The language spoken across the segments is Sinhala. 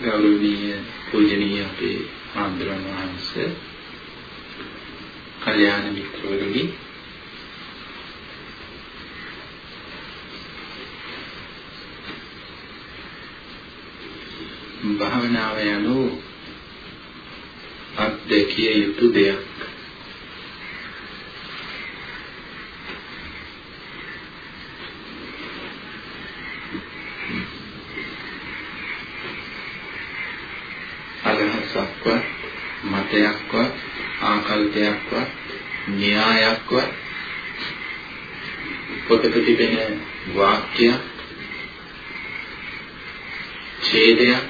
ගෞරවනීය පූජනීය අපේ ආන්දරණ වහන්සේ කල්යාණ මිත්‍රවරුනි. භාවනාව යනු අත්දැකිය යුතු දෙයක්. ආකල්පයක්වත් න්‍යායක්වත් පොතක තිබෙන වාක්‍යයක් ඡේදයක්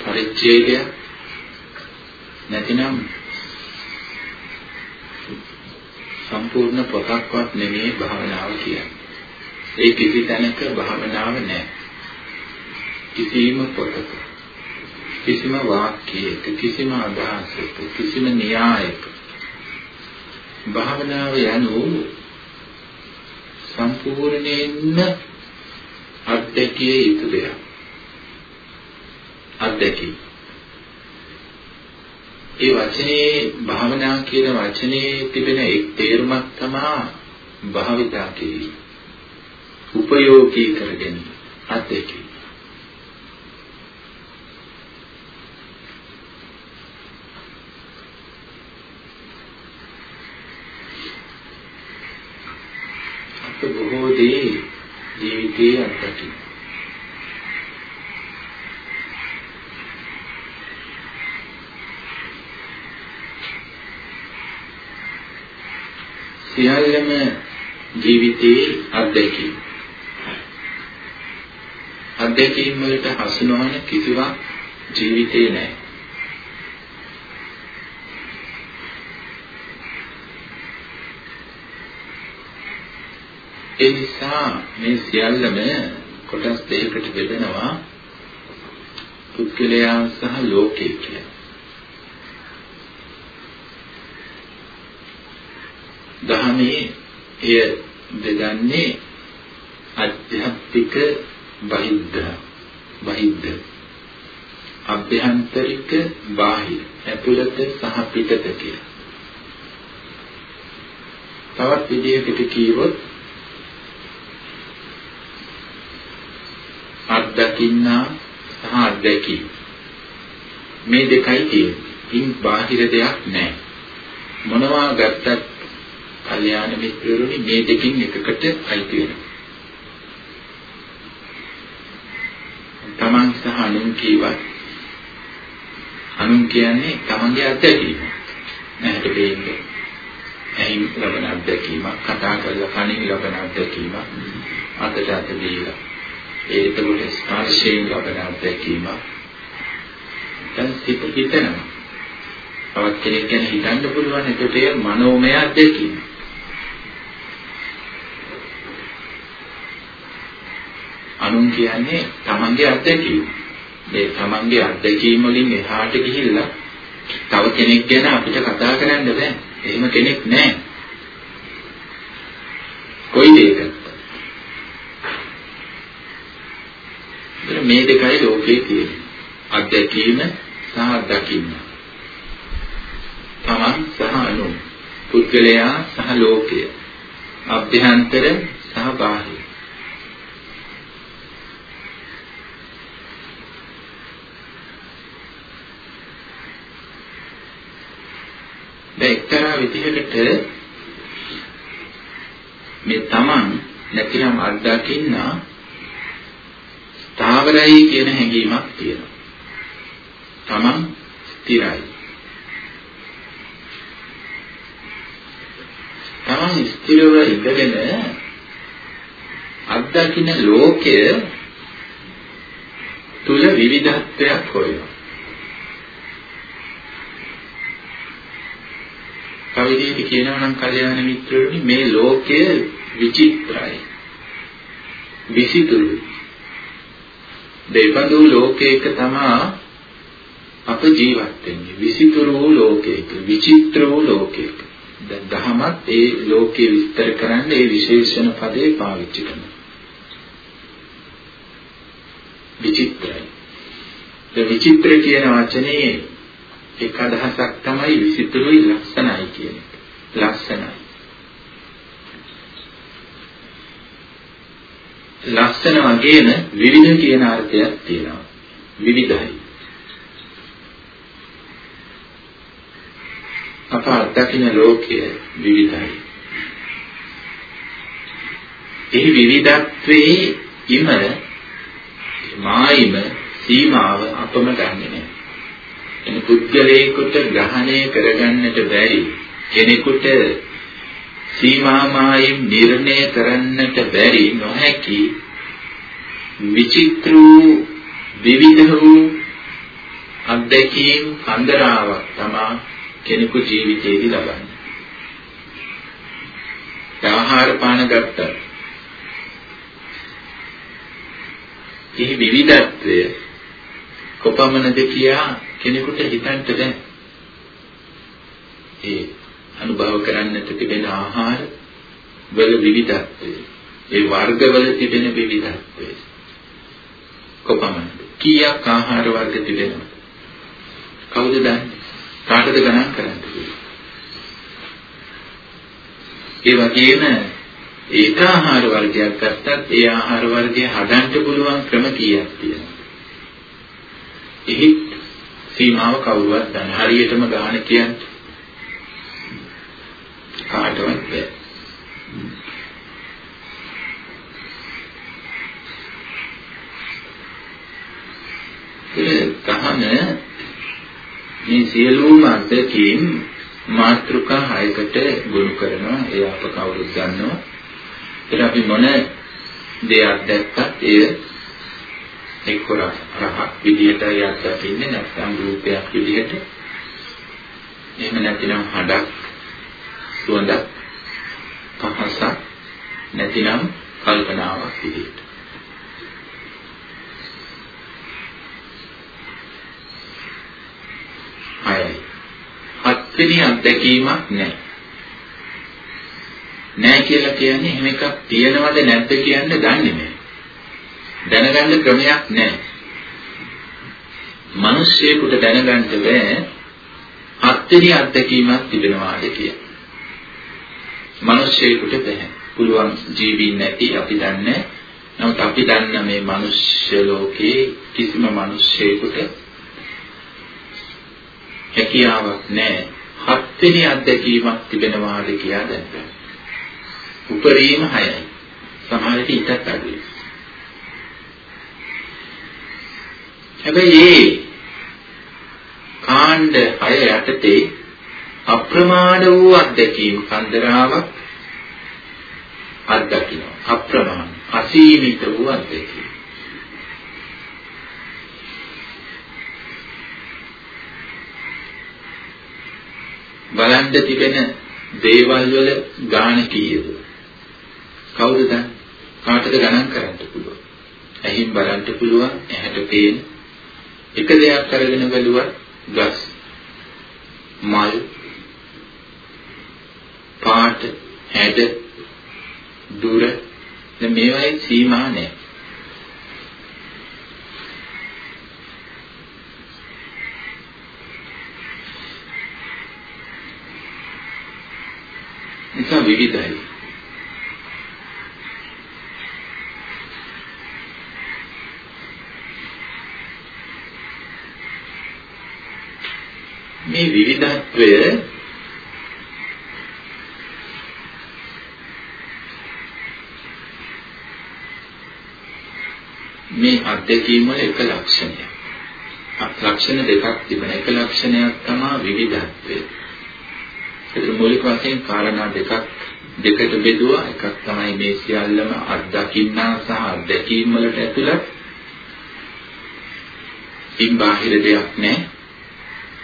පරිච්ඡේදයක් නැතිනම් සම්පූර්ණ පොතක්වත් නෙමෙයි භාවනාව කියන්නේ. ඒ කිසි තැනක භාවනාව නැහැ. කිසිම පොතක කිසිම වාක්‍යයක කිසිම අදහසක කිසිම න්‍යායක භාවනාව යනු සම්පූර්ණයෙන්ම අත්දැකිය යුතු දෙයක්. අත්දැකීම. ඒ වචනේ භාවනා කියන වචනේ තිබෙන එක් තේරුමක් තමයි භාවිතා කිරීම. උපයෝගී කරගෙන අත්දැකීම බොහෝ දේ ජීවිතයේ අත්දැකීම. සියල්ලම ජීවිතයේ අත්දැකීම. අත්දැකීම් වලට හසු නොවන කිසිවක් ජීවිතේ නැහැ. ඒ නිසා මේ සියල්ලම කොටස් දෙකකට බෙදෙනවා පුද්ගලයා සහ ලෝකය කියලා. දහමේ එය බෙදන්නේ අධ්‍යාත්මික බහිද්ධ බහිද්ධ අභ්‍යන්තරික බාහිර ඇතුළත සහ පිටත කියලා. තවත් විදිහකට කිව්වොත් අත්දකින්නා සහ අත්දැකීම මේ දෙකයි තියෙන්නේ. ඉන් බාහිර දෙයක් නැහැ. මොනවා ගත්තත් කල්යාණ මිත්‍රයෝනි මේ දෙකින් එකකට අයිති වෙනවා. තමන් සහ අනුන් කීවත් අනුන් කියන්නේ තමන්ගේ අත්දැකීම. නැහැට දෙන්නේ. ඇහිම් ලබන අත්දැකීමක්, කතා කරලා කනින් ලබන අත්දැකීමක්, අතට අත දීලා ඒ එතකොට ස්පර්ශයෙන් ලබන අත්දැකීම දැන් සිත හිතනවා. තවත් කෙනෙක් ගැන හිතන්න පුළුවන් එතකොට ඒ මනෝමය අත්දැකීම. අනුන් කියන්නේ තමන්ගේ අත්දැකීම. මේ තමන්ගේ අත්දැකීම වලින් එහාට ගිහිල්ලා තව කෙනෙක් ගැන අපිට කතා කරන්න බෑ. එහෙම කෙනෙක් නැහැ. කොයි දෙයක මේ දෙකයි ලෝකේ තියෙන්නේ. අත්දැකීම සහ අත්දකින්න. තමන් සහ අනු. පුද්ගලයා සහ ලෝකය. අභ්‍යන්තර සහ බාහිර. දැන් එක්තරා විදිහකට මේ තමන් නැතිනම් අත්දකින්නා ස්ථාවරයි කියන හැඟීමක් තියෙනවා. තමන් ස්ථිරයි. තමන් ස්ථිරව ඉඳගෙන අත්දකින්න ලෝකය තුල විවිධත්වයක් හොයනවා. කවිදේවි කියනවා නම් කල්යාණ මිත්‍රයනි මේ ලෝකය විචිත්‍රයි. විසිතුරුයි. දෙබඳු ලෝකයක තමා අප ජීවත් වෙන්නේ විසිතුරු වූ ලෝකයක විචිත්‍ර වූ ලෝකයක දැන් දහමත් ඒ ලෝකේ විස්තර කරන්න ඒ විශේෂණ පදේ පාවිච්චි කරනවා විචිත්‍රයි ඒ විචිත්‍ර කියන වචනේ එක් අදහසක් තමයි විචිත්‍රයි ලස්සනයි කියන එක. ලස්සනයි. ලස්සන වගේම විවිධ කියන අර්ථයක් තියෙනවා. විවිධයි. අප අත්දකින ලෝකය විවිධයි. එහි විවිධත්වයේ ඉම මායිම සීමාව අපම ගන්නෙ නෑ. එන පුද්ගලයෙකුට ග්‍රහණය කරගන්නට බැරි කෙනෙකුට සීමාමායින් නිර්ණය කරන්නට බැරි නොහැකි විචිත්‍ර වූ විවිධ වූ අත්දැකීම් කන්දරාවක් තමයි කෙනෙකු ජීවිතයේදී ලබන්නේ. ආහාර පාන ගත්තා. මේ විවිධත්වය කොපමණද කියා කෙනෙකුට හිතන්න බැහැ. ඒ අනුභව කරන්නට තිබෙන ආහාර වල විවිධත්වය, ඒ වර්ගවල තිබෙන විවිධත්වය කොපමණද? කීයක් ආහාර වර්ග තිබෙනවද? කවුද දන්නේ? කාටද ගණන් කරන්න ඒ වගේම ඒක ආහාර වර්ගයක් ගත්තත් ඒ ආහාර වර්ගය හදන්න පුළුවන් ක්‍රම කීයක් තියෙනවද? එහි සීමාව කවුරුවත් දන්නේ හරියටම ගාන කියන්නේ කාටවත් බෑ. ඒ තහන මේ සියලුම අධ්‍යක්ීම් මාත්‍රිකා හයකට ගොනු කරනවා ඒ අප කවුරුත් දන්නවා. ඒක අපි මොන දෙයක් දැක්කත් එය එක්ක රහක් විදිහට යද්දකින්නේ නැත්නම් රූපයක් විදිහට එහෙම නැතිනම් හඩක් සුවඳක් පහසක් නැතිනම් කල්පනාවක් විදිහට හයයි හත්වෙනි අත්දැකීමක් නැහැ නැහැ කියලා කියන්නේ එහෙම එකක් තියෙනවද නැද්ද කියන්න දන්නේ නැහැ දැනගන්න ක්‍රමයක් නැහැ. මිනිස්සෙකුට දැනගන්න බෑ හත්වෙනි අත්දැකීමක් තිබෙනවාද කියලා. මිනිස්සෙකුට බෑ. පුළුවන් ජීවීන් නැති අපි දන්නේ. නමුත් අපි දන්න මේ මිනිස්්‍ය ලෝකේ කිසිම මිනිස්සෙකුට හැකියාවක් නැහැ. හත්වෙනි අත්දැකීමක් තිබෙනවාද කියලා දැනගන්න. උපරිම 6යි. සමහර විට ඊටත් අඩුයි. හැබැයි ඒ කාණ්ඩ 6 යටතේ අප්‍රමාණ වූ අත්දැකීම් කන්දරාවක් අත්දකින්න. අප්‍රමාණ අසීමිත වූ අත්දැකීම්. බලන්න තිබෙන දේවල් වල ගාණ කීයද? කවුද දන්නේ කාටද ගණන් කරන්න පුළුවන්? ඇහින් බලන්න පුළුවන් ඇහැට පේන එක දෙයක් අරගෙන බැලුවත් ගස් මල් පාට හැඩ දුර. දැන් මේවායි සීමා නැහැ නිසා විවිධයි. මේ විවිධත්වය මේ අධ්‍යක්ීම වල එක ලක්ෂණයක්. ලක්ෂණ දෙකක් තිබෙන එක ලක්ෂණයක් තමයි විවිධත්වය. ඒක මූලික වශයෙන් කාරණා දෙකක් දෙකට බෙදුවා එකක් තමයි මේ සියල්ලම අත්දකින්නා සහ අත්දැකීම් වලට ඇතුළත්. ඉන් බාහිර දෙයක් නැහැ.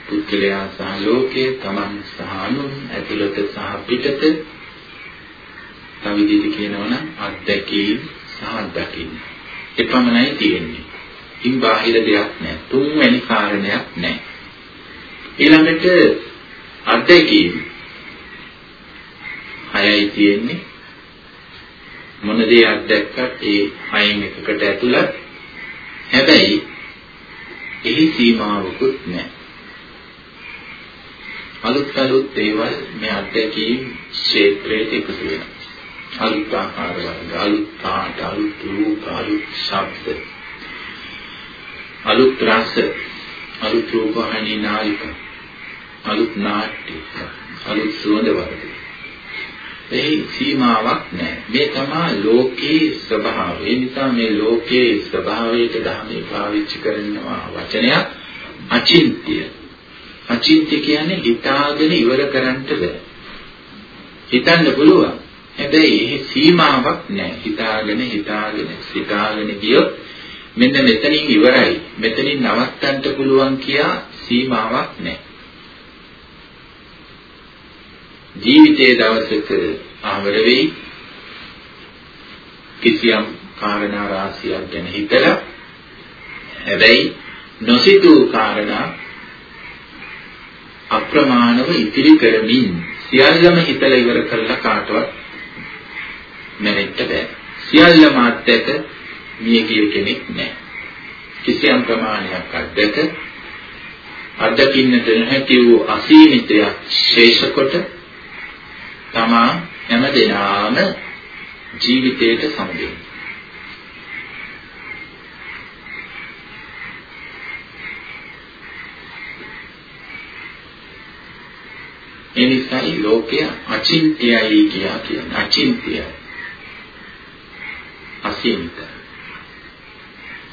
පුද්ගලයා සහ ලෝකයේ තමන් සහ අනුන් ඇතුළත සහ පිටත තව විදිහට කියනවනම් අත්දැකීම් සහ අත්දකින්න. එපමණයි තියෙන්නේ. ඉන් බාහිර දෙයක් නැහැ. තුන්වැනි කාරණයක් නැහැ. ඊළඟට අත්දැකීම් හයයි තියෙන්නේ. මොන දේ අත්දැක්කත් ඒ හයෙන් එකකට ඇතුළත්. හැබැයි එහි සීමාවකුත් නැහැ. අලුත් අලුත් දේවල් මේ අධ්‍යක්ීම් ක්ෂේත්‍රයට එකතු වෙනවා. අලුත් ආකාර වර්ග, අලුත් පාට, අලුත් රූප, අලුත් ශබ්ද, අලුත් රස, අලුත් රූපහානි නාලික, අලුත් නාට්‍ය, අලුත් සුවඳ වර්ග. එහි සීමාවක් නැහැ. මේ තමයි ලෝකයේ ස්වභාවය. ඒ නිසා මේ ලෝකයේ ස්වභාවයට ධර්මයේ පාවිච්චි කරනවා වචනයක් අචින්ත්‍ය. අචින්ත්‍ය කියන්නේ හිතාගෙන ඉවර කරන්නට බෑ. හිතන්න පුළුවන්. හැබැයි එහි සීමාවක් නැහැ. හිතාගෙන හිතාගෙන සිතාගෙන ගියොත් මෙන්න මෙතනින් ඉවරයි. මෙතනින් නවත්තන්න පුළුවන් කියා සීමාවක් නැහැ. ජීවිතයේ දවසක ආවර වෙයි කිසියම් කාරණා රාශියක් ගැන හිතලා හැබැයි නොසිතූ කාරණා අප්‍රමාණව ඉතිරි කරමින් සියල්ලම හිතලා ඉවර කළා කාටවත් නැවෙන්න බෑ සියල්ලම අත්දැක මිය ගිය කෙනෙක් නැහැ කිසියම් ප්‍රමාණයක් අත්දැක අත්දකින්නට නොහැකි වූ අසීමිතයක් ශේෂ කොට තමා හැම දිනාම ජීවිතයට සමදෙන්න. ඒ නිසායි ලෝකය අචින්ත්‍යයි කියා කියන්නේ අචින්ත්‍යයි. අසීමිත.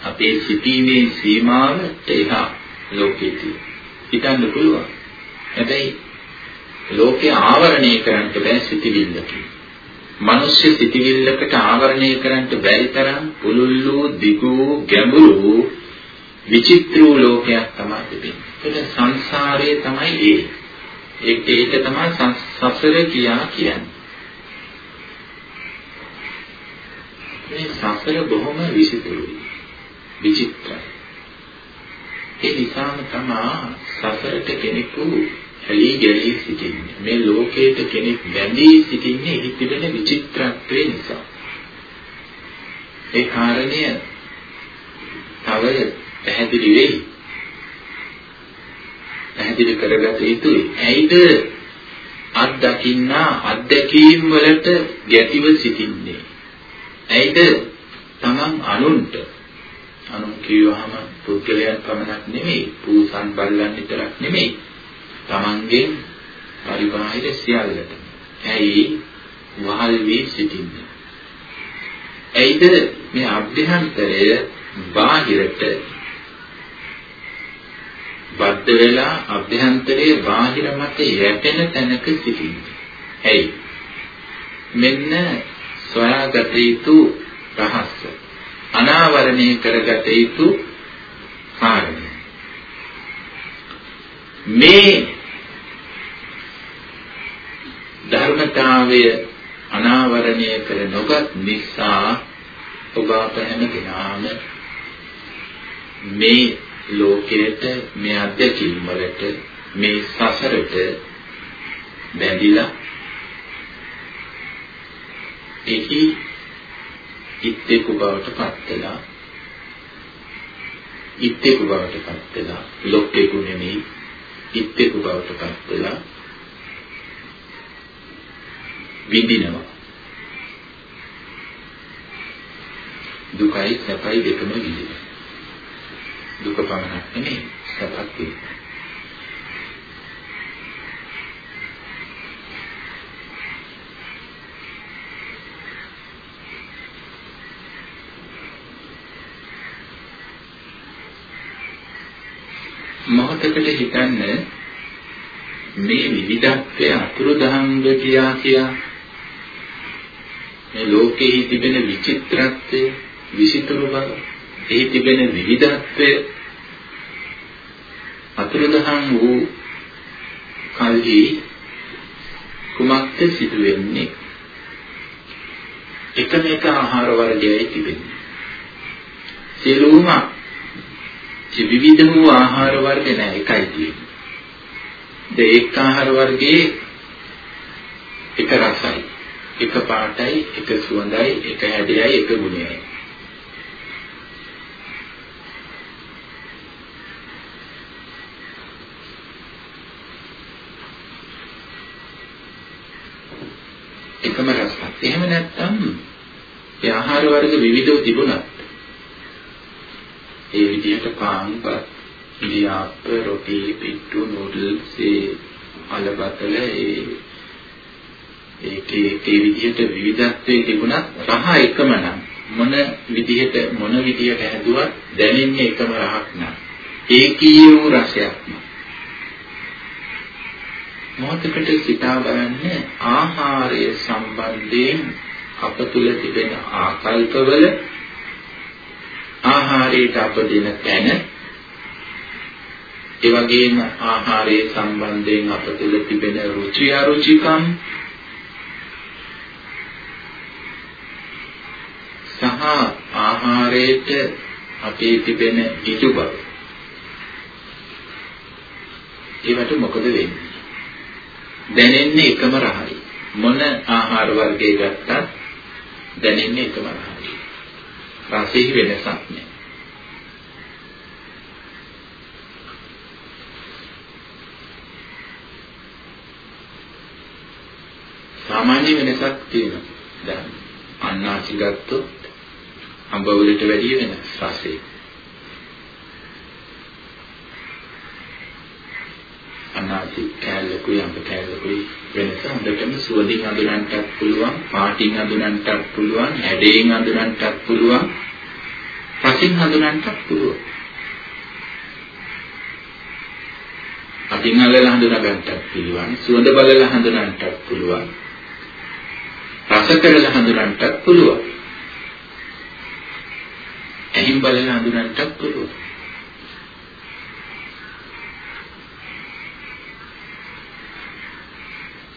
අපේ සිටීමේ සීමාවට එහා ලෝකෙදී හිතන්න පුළුවන්. හැබැයි ලෝකේ ආවරණය කරන්න බෑ සිටිවිල්ලකින්. මිනිස්සු සිටිවිල්ලකට ආවරණය කරන්න බැරි තරම් පුලුල්ලු දිගු ගැඹුරු විචිත්‍ර වූ ලෝකයක් තමයි තිබෙන්නේ. ඒක සංසාරයේ තමයි ඒ. ඒක ඒක තමයි සසර කියා කියන්නේ. මේ සසර බොහොම විචිත්‍රයි. විචිත්‍රයි. ඒ නිසාම තමයි සසරට කෙනෙකු ඇලී ගැලී සිටින්නේ. මේ ලෝකයට කෙනෙක් බැඳී සිටින්නේ එහි තිබෙන විචිත්‍රත්වය නිසා. ඒ කාරණය තව පැහැදිලි වෙයි. පැහැදිලි කරගත යුතුයි. ඇයිද අත්දකින්නා අත්දැකීම් වලට ගැටිව සිටින්නේ? ඇයිද තමන් අනුන්ට අනුන් කියවහම පුද්ගලයන් පමණක් නෙමෙයි, පූසන් බල්ලන් විතරක් නෙමෙයි. තමන්ගෙන් පරිබාහිර සියල්ලට. ඇයි වහල් වී සිටින්නේ? ඇයිද මේ අභ්‍යන්තරය බාහිරට බද්ධ වෙලා අභ්‍යන්තරයේ බාහිර මත යැපෙන තැනක සිටින්නේ? ඇයි? මෙන්න සොයාගත යුතු රහස. අනාවරණය කරගත යුතු කාරණය. මේ ධර්මතාවය අනාවරණය කර නොගත් නිසා ඔබ අප හැම දිනාම මේ ලෝකයට මේ අධ්‍යක්ීම් වලට මේ සසරට බැඳිලා එහි ඉත්තේකු බවට පත් වෙලා ඉත්තේකු බවට පත් වෙලා ලොක්කේකු නෙමෙයි ඉත්තේකු බවට පත් වෙලා විඳිනවා. දුකයි සැපයි දෙකම විඳිනවා. දුක පමණක් නෙමෙයි සැපත් විඳිනවා. මොහොතකට හිතන්න මේ විවිධත්වය අතුරුදහන්ව කියා කියා මේ ලෝකයේ තිබෙන විචිත්‍රත්වය විසිතුරු බව එහි තිබෙන විවිධත්වය අතුරුදහන් වූ කල්හි කුමක්ද සිදුවෙන්නේ? එකම එක ආහාර වර්ගයයි තිබෙන්නේ. සියලුම විවිධ වූ ආහාර වර්ග නැහැ එකයි තියෙන්නේ. ඒ එක් ආහාර වර්ගයේ එක රසයි, එක පාටයි, එක සුවඳයි, එක හැඩයයි, එක ගුණයයි. එකම රසක්. එහෙම නැත්නම් ඒ ආහාර වර්ග විවිධව තිබුණා ඒ විදිහට පාන් පත් ඉලියාප්ප රොටි පිට්ටු නූඩල්ස් ඒ අලබතල ඒ ඒකේ ඒ විදිහට විවිධත්වයේ තිබුණත් රහ එකම නම් මොන විදිහට මොන විදිහට හැදුවත් දැනෙන්නේ එකම රහක් නෑ ඒකීය වූ රසයක් නෑ මොහොතකට සිතා බලන්න ආහාරය සම්බන්ධයෙන් අප තුල තිබෙන ආකල්පවල ආහාරයට අප දෙන තැන. ඒ වගේම ආහාරයේ සම්බන්ධයෙන් අප තුළ තිබෙන රුචි අරුචිකම්. සහ ආහාරයට අපේ තිබෙන ඉතු බව. ඒවට මොකද වෙන්නේ? දැනෙන්නේ එකම රහයි. මොන ආහාර වර්ගයක් ගත්තත් දැනෙන්නේ එකම රහයි. රසෙහි වෙනසක් නැහැ සාමාන්‍ය වෙනසක් තියෙනවා. දැන් අන්නාසි ගත්තොත් අඹ වලට වැඩිය වෙනස් රසය. අන්නාසි කැලකුයි අඹ කැලකුයි වෙනස හොඳටම සුවඳින් අඳුරන්නටත් පුළුවන්, පාටින් අඳුරන්නටත් පුළුවන්, හැඩයෙන් අඳුරන්නටත් පුළුවන්, රසින් අඳුරන්නටත් පුළුවන්. අදින් අල්ලලා හඳුනා ගන්නටත් පුළුවන්, සුවඳ බලලා හඳුනන්නටත් පුළුවන්. රස කරලා හඳුනන්නටත් පුළුවන්. ඇහින් බලලා හඳුනන්නටත් පුළුවන්.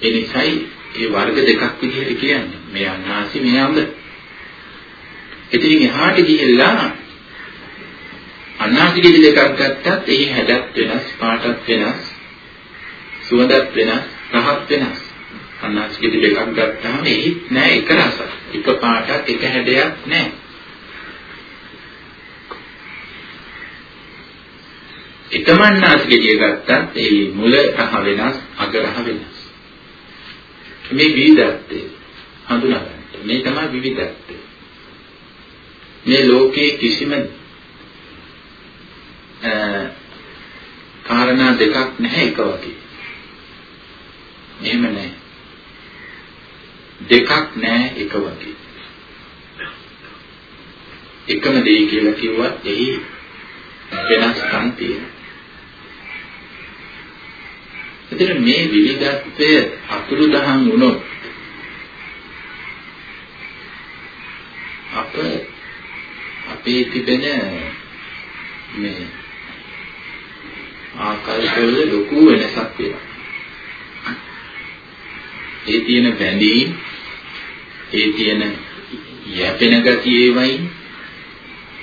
ඒ නිසායි ඒ වර්ග දෙකක් විදිහට කියන්නේ. මේ අනාසි මේ අඹ. ඉතින් එහාට ගිහිල්ලා අනාසි ගෙඩි දෙකක් ගත්තත් එහි හැඩත් වෙනස්, පාටත් වෙනස්, සුවඳත් වෙනස්, රහත් වෙනස්. අනාස් කිටි දෙකක් ගත්තාම එහි නෑ එක රසක්. එක පාටක් එක හැඩයක් නෑ. එකම අනාස් කිටිය ගත්තත් ඒ මුල රහ වෙනස්, අග රහ වෙනස්. මේ විවිධත්වය හඳුනා ගන්න. මේ තමයි විවිධත්වය. මේ ලෝකයේ කිසිම කාරණා දෙකක් නැහැ එක වගේ. එහෙම නැහැ. දෙකක් නෑ එක වගේ. එකම දෙය කියලා කිව්වත් එහි වෙනස්කම් තියෙනවා. එතන මේ විවිධත්වය අතුරුදහන් වුණොත් අප අපේ තිබෙන මේ ආකල්පවල ලොකු වෙනසක් වෙනවා. ඒ තියෙන බැඳීම් ඒ තියෙන යැපෙන ගතිය වයින්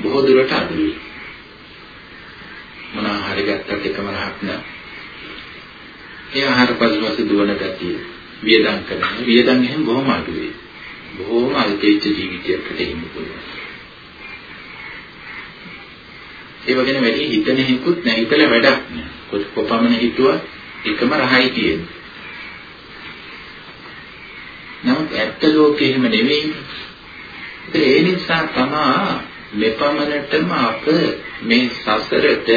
බොහෝ දුරට අඩුයි. මොනවා හරි ගත්තත් එකම රහක් නෑ. ඒ ආහාර පසුපස දුවන ගතිය වියදම් කරන වියදම් එහෙම බොහොම අඩුයි. බොහොම අල්පේච්ඡ ජීවිතයකට එන්න පුළුවන්. ඒ වගේම වැඩි හිතන හේකුත් නැහිතල වැඩක් නෑ. කොපමණ හිතුවත් එකම රහයි තියෙන්නේ. නමුත් ඇත්ත ලෝකෙ එහෙම නෙවෙයි. ඒ නිසා තමා මෙපමණටම අප මේ සසරට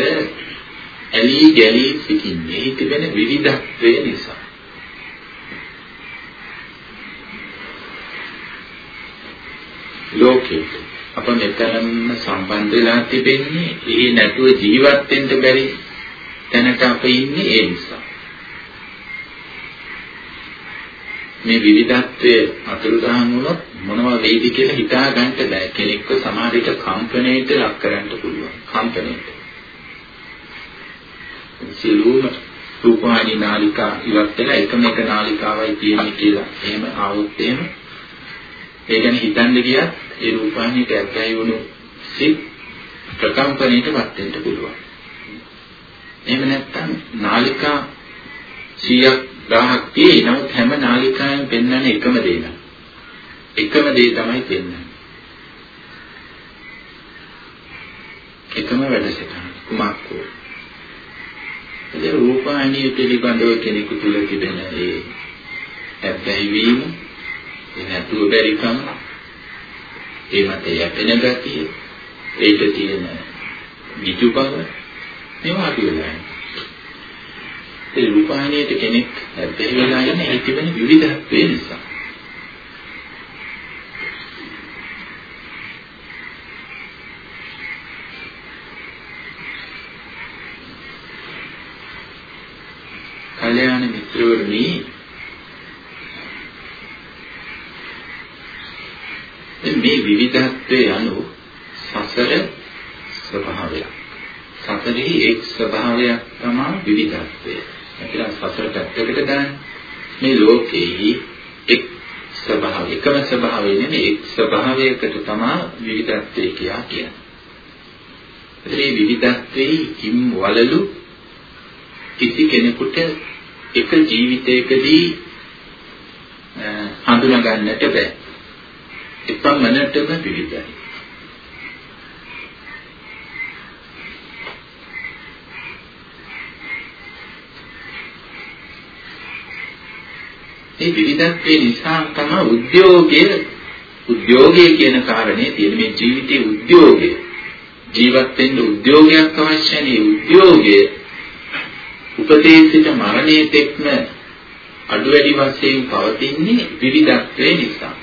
ඇලී ගැලී සිටින්නේ. ඒ තිබෙන විවිධත්වය නිසා. ලෝකෙට අප මෙතනම සම්බන්ධ වෙලා තිබෙන්නේ ඒ නැතුව ජීවත් වෙන්න බැරි තැනට අප ඉන්නේ ඒ නිසා. මේ විවිධත්වයේ අතුරුදහන් වුණොත් මොනවා වෙයිද කියලා හිතා ගන්න බෑ. කෙනෙක්ව සමහර විට කම්පණයට ලක් කරන්න පුළුවන්. කම්පණයට. සිළුම රූපවාහිනී නාලිකා ඉවත් වෙලා එකම එක නාලිකාවයි තියෙන්නේ කියලා එහෙම ආවොත් එහෙම ඒ ගැන හිතන්න ගියත් ඒ රූපවාහිනියට ඇබ්බැහි වුණු සිත් ප්‍රකම්පණයටපත් වෙන්න පුළුවන්. එහෙම නැත්නම් නාලිකා 100ක් 1000ක් තියෙයි. නමුත් හැම නාලිකාවෙම පෙන්වන්නේ එකම දේ නම. එකම දේ තමයි පෙන්වන්නේ. එකම වැඩසටහන. කුමක් වූ. ඒ රූපాయనిය පිළිබඳව කෙනෙකු තුල තිබෙන ඒ ඇබ්බැහි වීම ඒ නැතුව බැරිකම ඒ මත යැපෙන ගතිය ඒක තියෙන විජු බව මේවා අපි වෙලා යනවා ඒ රූපాయනයට කෙනෙක් බැරිලා යන්නේ ඒ තිබෙන විවිධත්වය නිසා කල්යාණ මිත්‍රවරුනි මේ විවිධත්වයේ අනු සසර ස්වභාවයක්. සසරෙහි එක් ස්වභාවයක් තමයි විවිධත්වය. එතන සසර පැත්තකට දාන්න මේ ලෝකෙහි එක් ස්වභාවය එකම ස්වභාවය නෙමෙයි එක් ස්වභාවයකට තමයි විවිධත්වය කියා කියන්නේ. ඒ විවිධත්වයේ හිම් වලලු කිසි කෙනෙකුට එක ජීවිතයකදී හඳුනා ගන්නට බෑ. එපමණටම විවිධයි. මේ විවිධත්වයේ නිසා තමයි උද්‍යෝගය උද්‍යෝගය කියන කාරණේ තියෙන මේ ජීවිතයේ උද්‍යෝගය ජීවත් වෙන්න උද්‍යෝගයක් අවශ්‍යයි නේ උද්‍යෝගය උපතේ සිට මරණයේ තෙක්ම අඩු වැඩි වශයෙන් පවතින්නේ විවිධත්වයේ නිසා.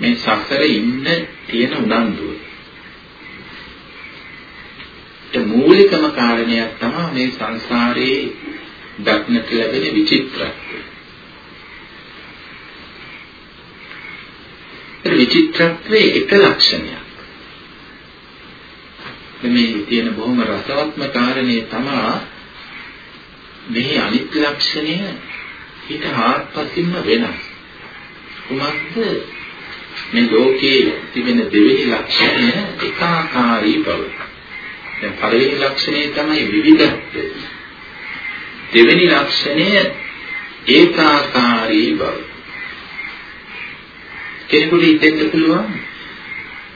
මේ සසරේ ඉන්න තියෙන උනන්දුව. ඒ මූලිකම කාරණයක් තමයි මේ සංසාරයේ දක්නට ලැබෙන විචිත්‍රත්වය. ඒ විචිත්‍රත්වයේ එක ලක්ෂණයක්. මේ තියෙන බොහොම රසවත්ම කාරණේ තමයි මෙහි අනිත්‍ය ලක්ෂණය ඊට හාත්පසින්ම වෙනස්. කුමක්ද මේ ලෝකයේ තිබෙන දෙවෙනි ලක්ෂණය ඒකාකාරී බව. දැන් පළවෙනි ලක්ෂණය තමයි විවිධත්වය. දෙවෙනි ලක්ෂණය ඒකාකාරී බව. කෙනෙකුට හිතෙන්න පුළුවන්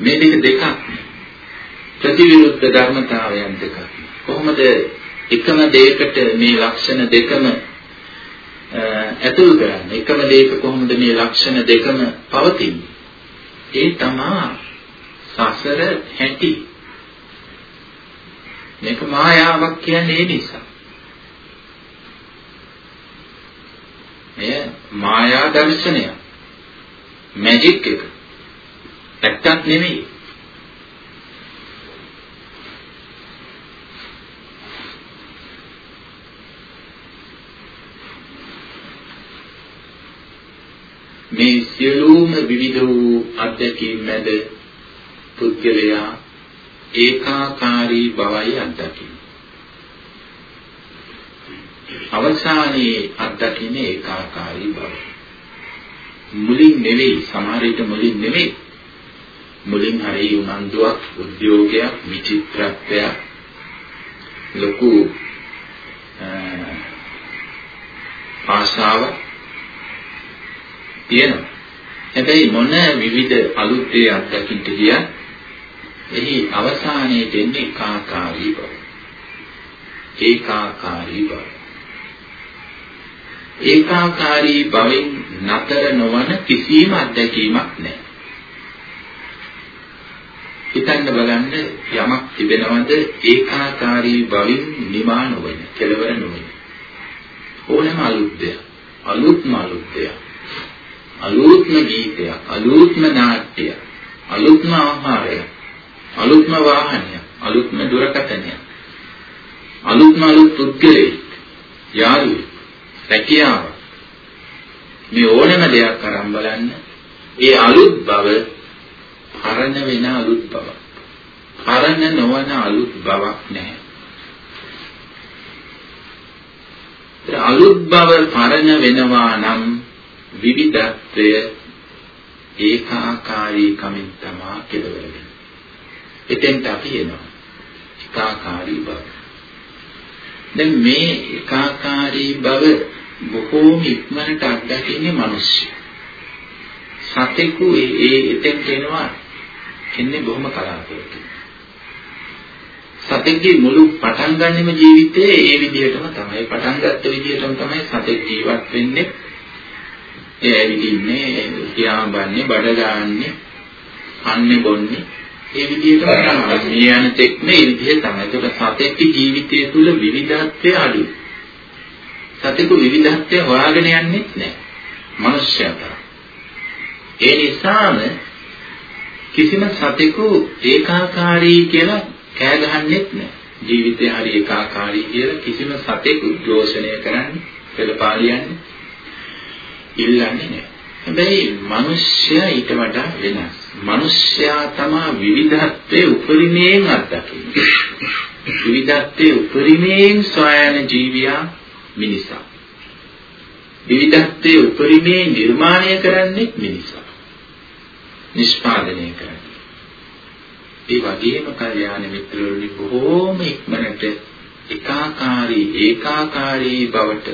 මේ දෙක දෙකක් නේ. ප්‍රතිවිරුද්ධ ධර්මතාවයන් දෙකක්. කොහොමද එකම දෙයකට මේ ලක්ෂණ දෙකම ඇතුල් කරන්නේ? එකම දෙයක කොහොමද මේ ලක්ෂණ දෙකම පවතින්නේ? ඒ තමා සසර හැටි. මේක මායාවක් කියන්නේ ඒ නිසා. මෙය මායා දර්ශනයක්. මැජික් එක. ඇත්තක් නෙමෙයි. මේ සියලුම විවිධ වූ අධ්‍යක්ීම් මැද පුද්ගලයා ඒකාකාරී බවයි අත්දකින්නේ. අවසානයේ අත්දකින්නේ ඒකාකාරී බව. මුලින් නෙවෙයි සමහර විට මුලින් නෙවෙයි. මුලින් හරි උනන්දුවක්, උද්‍යෝගයක්, විචිත්‍රත්වයක් ලොකු ආශාවක් තියෙනවා. හැබැයි මොන විවිධ අලුත් දේ අත්දකින්න ගියා එහි අවසානයේ දෙන්නේ ඒකාකාරී බව. ඒකාකාරී බව. ඒකාකාරී බවෙන් නතර නොවන කිසිම අත්දැකීමක් නැහැ. හිතන්න බලන්න යමක් තිබෙනවද ඒකාකාරී බවින් නිමා නොවන, කෙලවර නොවන. ඕනෑම අලුත් දෙයක්, අලුත්ම අලුත් දෙයක්. අලුත්ම ගීතයක්, අලුත්ම නාට්‍යයක්, අලුත්ම ආහාරයක්, අලුත්ම වාහනයක්, අලුත්ම දුරකථනයක්, අලුත්ම අලුත් පුද්ගලයෙක්, යාළුවෙක්, රැකියාව. මේ ඕනෑම දෙයක් අරන් බලන්න, ඒ අලුත් බව පරණ වෙන අලුත් බවක්. පරණ නොවන අලුත් බවක් නැහැ. අලුත් බව පරණ වෙනවා නම් විවිධත්වය ඒකාකාරී කමින් තමා කෙලවර වෙන්නේ. එතෙන්ට අපි එනවා. ඒකාකාරී බව. දැන් මේ ඒකාකාරී බව බොහෝම ඉක්මනට අත්දකින්නේ මිනිස්සු. සතෙකු ඒ එතෙන්ට එනවා එන්නේ බොහොම කලාතුරකින්. සතෙක්ගේ මුළු පටන් ගන්නෙම ජීවිතේ ඒ විදිහටම තමයි පටන් ගත්ත විදිහටම තමයි සතෙක් ජීවත් වෙන්නේ ඒ ඇවිදින්නේ, කියාඹන්නේ, බඩ ගන්නන්නේ, කන්නේ බොන්නේ ඒ විදිහටම තමයි මේ යන තෙක් මේ විදිහ තමයි. ඒක සතෙක් ජීවිතය තුළ විවිධත්වය අඩුයි. සතෙකු විවිධත්වය හොයාගෙන යන්නේ නැහැ. මනුෂ්‍යයාට. ඒ නිසාම කිසිම සතෙකු ඒකාකාරී කියලා කෑ ගහන්නෙත් නැහැ. ජීවිතය හරි ඒකාකාරී කියලා කිසිම සතෙකු දෝෂණය කරන්නේ, පෙළපාලියන්නේ ඉල්ලන්නේ නැහැ. හැබැයි මිනිස්සයා ඊට වඩා වෙනස්. මිනිස්සයා තමයි විවිධත්වයේ උපරිමයෙන් අත්දකින්නේ. විවිධත්වයේ උපරිමයෙන් සොයන ජීවියා මිනිසා. විවිධත්වයේ උපරිමේ නිර්මාණය කරන්නේ මිනිසා. නිෂ්පාදනය කරන්නේ. ඒ වගේම කල්යාණ මිත්‍රවරුනි බොහෝම ඉක්මනට එකාකාරී ඒකාකාරී බවට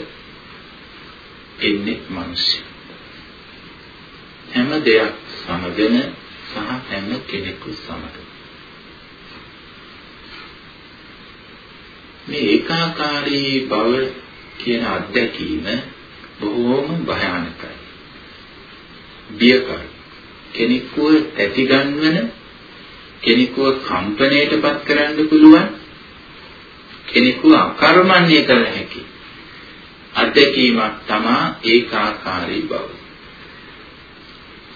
එන්නේ මිනිස්සු. හැම දෙයක් සමගන සහ හැම කෙනෙකු සමග. මේ ඒකාකාරී බව කියන අත්දැකීම බොහෝම භයානකයි. බියකරයි. කෙනෙකුව ඇතිගන්වන කෙනෙකුව කම්පණයටපත් කරන්න පුළුවන් කෙනෙකුව අකර්මණ්‍ය කර හැකි අත්දැකීමක් තමා ඒකාකාරී බව.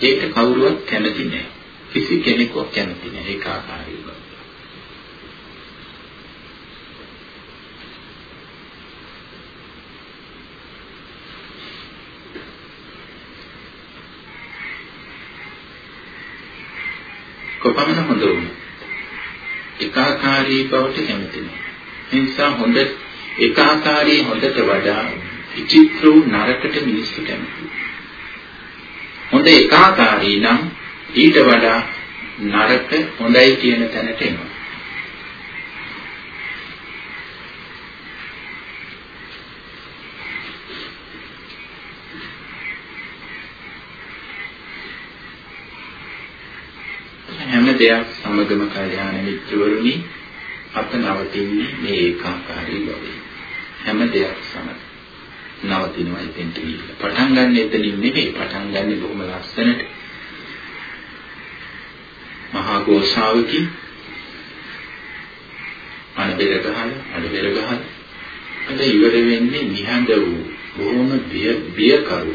ඒක කවුරුවත් කැමති නෑ. කිසි කෙනෙකු කැමති නෑ ඒකාකාරී බව. කොපමණ හොඳ වුණත් ඒකාකාරී බවට කැමති නෑ. ඒ නිසා හොඳ ඒකාකාරී හොඳට වඩා විචිත්‍ර වූ නරකට මිනිස්සු කැමතියි. හොඳ ඒකාකාරී නම් ඊට වඩා නරක හොඳයි කියන තැනට එනවා. හැම දෙයක් සමගම කල්යාණ මිත්‍රවරුනි අප නවතින්නේ මේ ඒකාකාරී බවේ. හැම දෙයක් සමග. නවතිනවා එතෙන්ට ගිහිල්ලා. පටන් ගන්න එතනින් නෙමෙයි පටන් ගන්න බොහොම ලස්සනට. මහා ගෝසාවකි අනබෙර ගහලා අනබෙර ගහලා අද ඉවර වෙන්නේ නිහඬ වූ බොහොම බිය බියකරු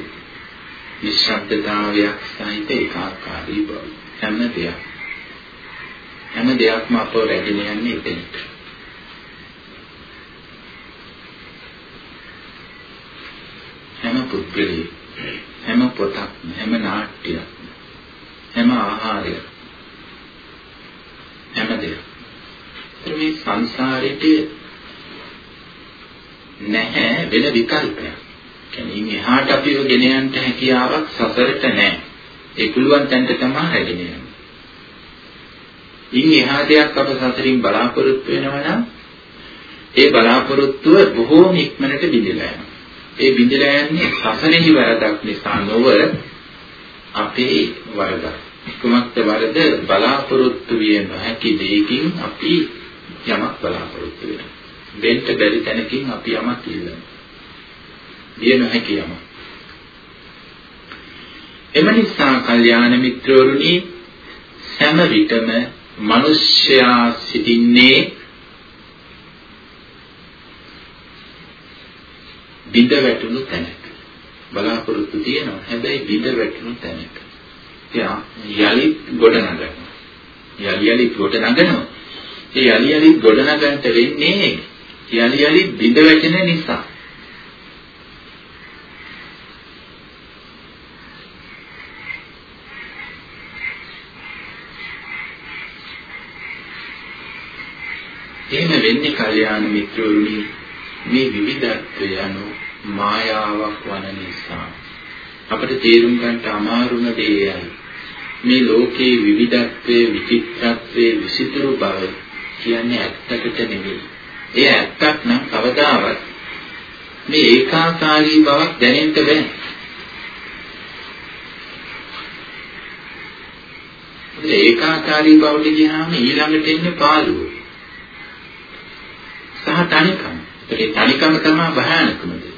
නිශ්ශබ්දතාවයක් සහිත ඒකාකාරී බව. හැම දෙයක්. හැම දෙයක්ම අපව රැගෙන යන්නේ එතනට. හැම පුද්ගලයෙක් හැම පොතක් හැම නාට්‍යයක් හැම ආහාරයක් හැම දෙයක් මේ සංසාරයේ නැහැ වෙන විකල්පයක්. කියන්නේ එහාට අපිව ගෙන යන්න හැකියාවක් සසරට නැහැ. ඒ පුළුවන් තැනට තමයි රැගෙන යන්නේ. ඉන් එහා දෙයක් අප සසරින් බලාපොරොත්තු වෙනවා නම් ඒ බලාපොරොත්තුව බොහෝම ඉක්මනට බිඳලා යනවා. ඒ බිඳලා යන්නේ සසරෙහි වරදක් නිසා නොව අපේ වරදක්. කුමක්ද වරද? බලාපොරොත්තු විය නොහැකි දෙයකින් අපි යමක් බලාපොරොත්තු වෙනවා. දෙන්න බැරි තැනකින් අපි යමක් ඉල්ලනවා. විය නොහැකි යමක්. එම නිසා කල්යාණ මිත්‍රවරුනි හැම විටම මිනිස්යා සිටින්නේ බිඳ වැටුණු තැනක බලාපොරොත්තු තියෙනවා හැබැයි බිඳ වැටුණු තැනක එයා යලි ගොඩ නගනවා. යලි යලි ගොඩ නගනවා. ඒ යලි යලි ගොඩ නගන්නට වෙන්නේ යලි යලි බිඳ වැටෙන නිසා. එහෙම වෙන්නේ කල්යාණ මිත්‍රවරුනි මේ විවිධත්වය යනු මායාවක් වන නිසා. අපිට තේරුම් ගන්නට අමාරුම දෙයයි මේ ලෝකේ විවිධත්වයේ විචිත්‍රත්වයේ විසිතුරු බව කියන්නේ ඇත්තකට නෙවෙයි. ඒ ඇත්තක් නම් කවදාවත් මේ ඒකාකාරී බවක් දැනෙන්න බෑ. ඒකාකාරී බවට ගියාම ඊළඟට එන්නේ පාළුව. සහ තනිකම. ඒ තනිකම තමයි භයානකම දේ.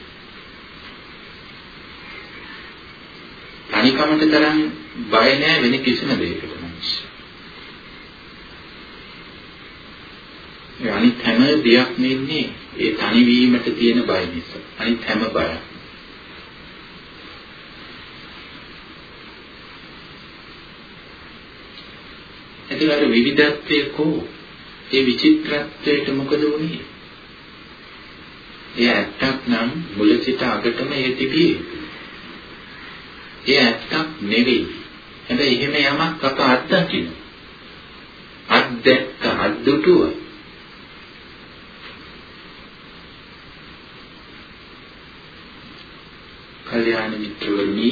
තනිකමට තරම් බය නැහැ වෙන කිසිම දෙයකට මිනිස්සු. ඒ අනිත් හැම දෙයක්ම ඉන්නේ ඒ තනිවීමට තියෙන බය නිසා. අනිත් හැම බයක්. එතකොට විවිධත්වයේ කෝ ඒ විචිත්‍රත්වයට මොකද වුනේ? ඒ ඇත්තක් නම් මුල සිට අගටම ඒ තිබියේ. ඒ ඇත්තක් නෙවෙයි. හැබැයි එහෙම යමක් අප අත්දකින්න. අත්දැක්ක අද්දුටුව. කල්යාණ මිත්‍රවරුනි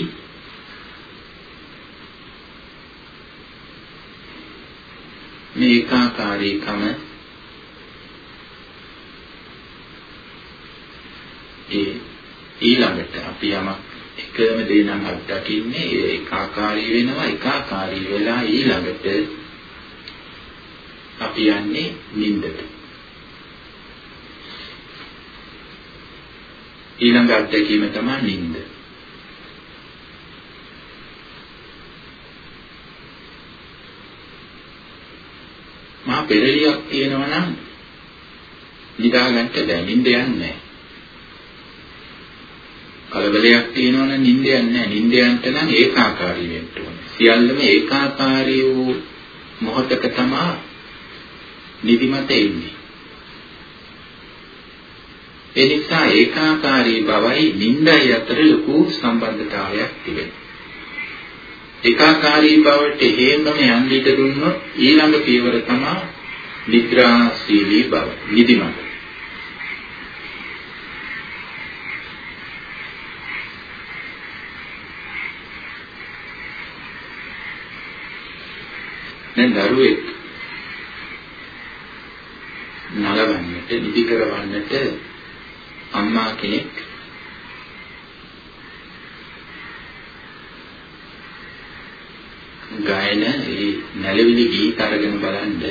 මේ ඒකාකාරීකම ඒ ඊළඟට අපි යමක් එකම දේ නම් අත්දකින්නේ ඒ ඒකාකාරී වෙනවා ඒකාකාරී වෙලා ඊළඟට අපි යන්නේ නිින්දට. ඊළඟ අත්දැකීම තමයි නිින්ද. මහා පෙරලියක් තියෙනවා නම් නිදා ගන්න බැහැ නිින්ද යන්නේ. නැහැ කලබලයක් තියෙනවා නම් නිින්දයක් නැහැ. නිින්දයන්ට නම් ඒකාකාරී වෙන්න ඕනේ. සියල්ලම ඒකාකාරී වූ මොහොතක තමයි නිදිමත එන්නේ. ඒ නිසා ඒකාකාරී බවයි නිින්දයි අතර ලොකු සම්බන්ධතාවයක් තිබෙනවා. ඒකාකාරී බවට හේමම යන්න දුන්නොත් ඊළඟ පියවර තමයි නිද්‍රාශීලී බව. නිදිමත. දැන් දරුවෙක් නලවන්නට නිදි කරවන්නට අම්මා කෙනෙක් ගායන ඒ නැලවිලි ගීත අරගෙන බලන්න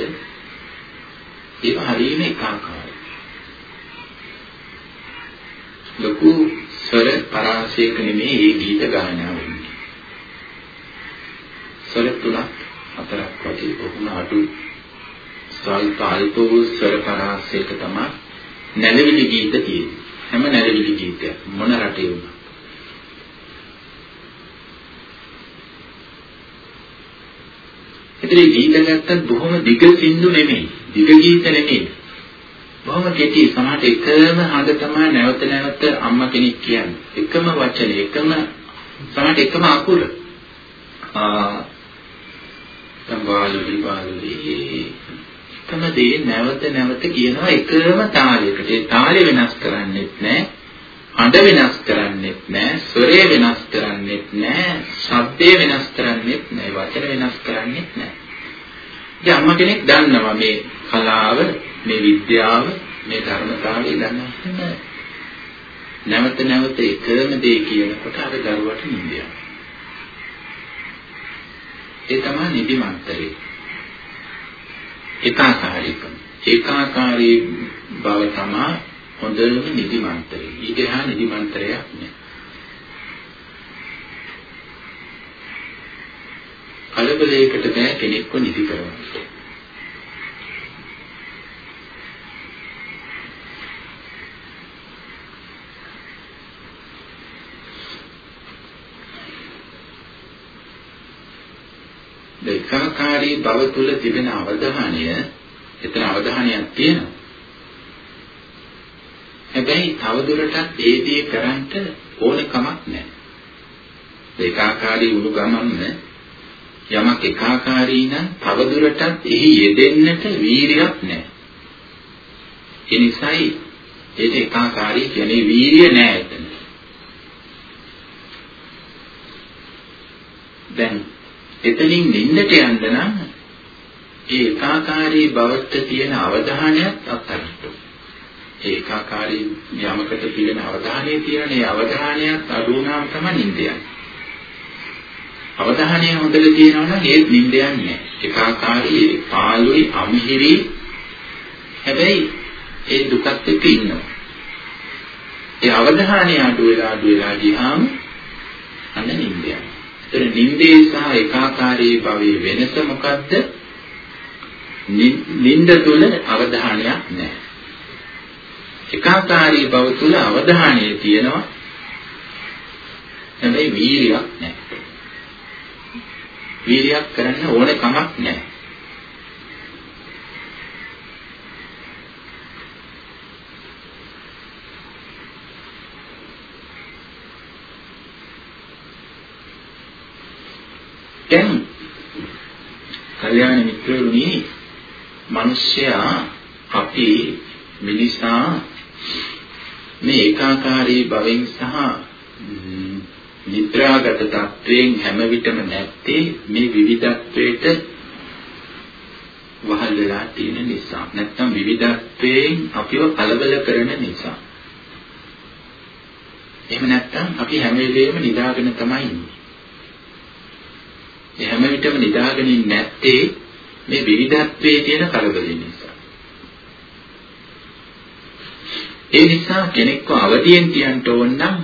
ඒක හරියම ඒකාකාරයි ලොකු ස්වර පරාසයක නෙමෙයි මේ ගීත ගායනා වෙන්නේ. ස්වර තුනක් හතරක් වගේ බොහොම අඩු ස්වල්ප අල්ප වූ ස්වර පරාසයක තමයි නැලවිලි ගීත තියෙන්නේ. හැම නැලවිලි ගීතයක් මොන රටේ වුණත්. ඉතින් ගීත ගත්තත් බොහොම දිග සින්දු නෙමෙයි. දිග ගීත නෙමෙයි. බොහොම කෙටි සමහරට එකම හඳ තමයි නැවත නැවත අම්මා කෙනෙක් කියන්නේ. එකම වචනේ එකම සමහරට එකම අකුර. ආ සම්බාලුලි බාලුලි එකම දේ නැවත නැවත කියනවා එකම තාලයකට. ඒ තාලය වෙනස් කරන්නෙත් නැහැ. හඬ වෙනස් කරන්නෙත් නැහැ. ස්වරය වෙනස් කරන්නෙත් නැහැ. ශබ්දය වෙනස් කරන්නෙත් නැහැ. වචන වෙනස් කරන්නෙත් නැහැ. ඉතින් අම්මා කෙනෙක් දන්නවා මේ කලාව, මේ විද්‍යාව, මේ ධර්මතාවය දන්නවා. නැවත නැවත එකම දේ කියනකොට අර දරුවට නිදියක්. ඒ තමයි නිදිමන්තරේ. ඒකාකාරීකම. ඒකාකාරී බව තමයි හොඳම නිදිමන්තරේ. ඊටහා නිදිමන්තරයක් නෑ. කලබලයකට බෑ කෙනෙක්ව නිදි කරවන්න. ඒකාකාරී බව තුල තිබෙන අවධානය එතන අවධානයක් තියෙනවා. හැබැයි තවදුරටත් ඒ දේ කරන්න ඕන කමක් නැහැ. ඒකාකාරී වුණු ගමන්ම යමක් ඒකාකාරී නම් තවදුරටත් එහි යෙදෙන්නට වීරියක් නැහැ. ඒ නිසායි ඒක ඒකාකාරී කියන්නේ වීරිය නැහැ එතන. දැන් එතනින් නින්නට යන්න නම් ඒ ඒකාකාරී බවට තියෙන අවධානයත් අත්හරින්න ඒකාකාරී යමකට තියෙන අවධානය තියෙන ඒ අවධානයත් අඩු වුණාම තමයි නිින්ද යන්නේ. අවධානය හොඳට තියෙනවා නම් ඒත් නිින්ද යන්නේ ඒකාකාරී පාළුයි අමිහිරි හැබැයි ඒ දුකත් එක්ක ඉන්නවා. ඒ අවධානය අඩු වෙලා අඩු වෙලා ගියාම අන්න නිින්ද යනවා. එතන නින්දේ සහ ඒකාකාරී භවයේ වෙනස මොකද්ද? නින්ද තුල අවධානයක් නැහැ. ඒකාකාරී භව තුල අවධානය තියෙනවා. හැබැයි වීරියක් නැහැ. වීරියක් කරන්න ඕන කමක් නැහැ. දැන් කල්යාණ මිත්‍රයෝනි මිනිස්සයා අපි මිනිසා මේ ඒකාකාරී භවෙන් සහ නිද්‍රාගත තත්වයෙන් හැම විටම නැත්තේ මේ විවිධත්වයට වහල් වෙලා තියෙන නිසා. නැත්තම් විවිධත්වයෙන් අපිව කලබල කරන නිසා. එහෙම නැත්තම් අපි හැම වෙලේම නිදාගෙන තමයි ඉන්නේ. ඒ හැම විටම නිදාගෙන නැත්තේ මේ විවිධත්වයේ තියෙන කලබලෙ නිසා. ඒ නිසා කෙනෙක්ව අවදියෙන් තියන්න ඕන නම්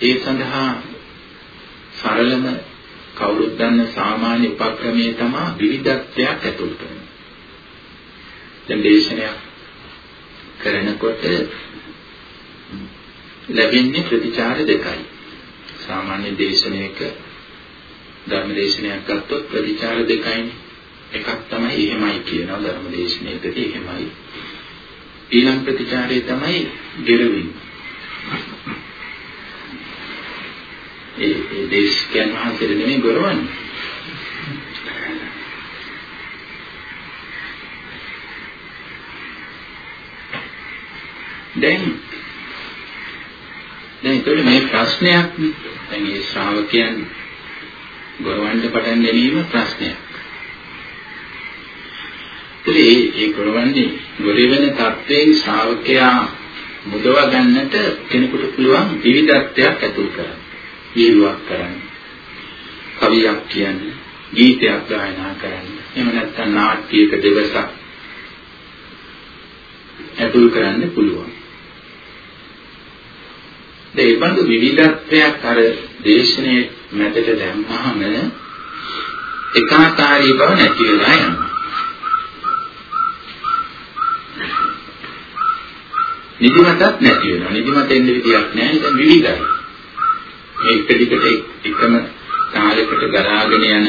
ඒ සඳහා සරලම කවුරුත් දන්න සාමාන්‍ය උපක්‍රමයේ තමයි විවිධත්වයක් ඇතුල් කරනවා. දැන් දේශනයක් කරනකොට ලැබෙන්නේ ප්‍රතිචාර දෙකයි. සාමාන්‍ය දේශනයක ධර්මදේශනයක් ගත්තොත් ප්‍රතිචාර දෙකයිනේ. එකක් තමයි එහෙමයි කියනවා ධර්මදේශනයකදී එහෙමයි. ඊළඟ ප්‍රතිචාරය තමයි ගෙරවින්. ඒ ඒ දේශකයන් වහන්සේ නෙමෙයි ගොරවන්නේ. දැන් දැන් ඒකේ මේ ප්‍රශ්නයක් දැන් මේ ශ්‍රාවකයන් ගොරවන්න පටන් ගැනීම ප්‍රශ්නයක්. ඒ ඒ ගොරවන්නේ ගොරවෙන තත්වයෙන් ශ්‍රාවකයා මුදවා ගන්නට කෙනෙකුට පුළුවන් විවිධත්වයක් ඇතුල් කරන්න. වීරුවක් කරන්න. කවියක් කියන්න, ගීතයක් ගායනා කරන්න. එහෙම නැත්නම් නාට්‍යයක දෙවසක් ඇතුල් කරන්න පුළුවන්. ඒ බඳු විවිධත්වයක් අර දේශනේ මැදට දැම්මහම එකාකාරී බව නැති වෙලා යනවා. නිදිමතක් නැති වෙනවා. නිදිමත එන්න විදියක් නැහැ. ඒක විවිධයි. මේ එක දිගට එකම කාලයකට ගලාගෙන යන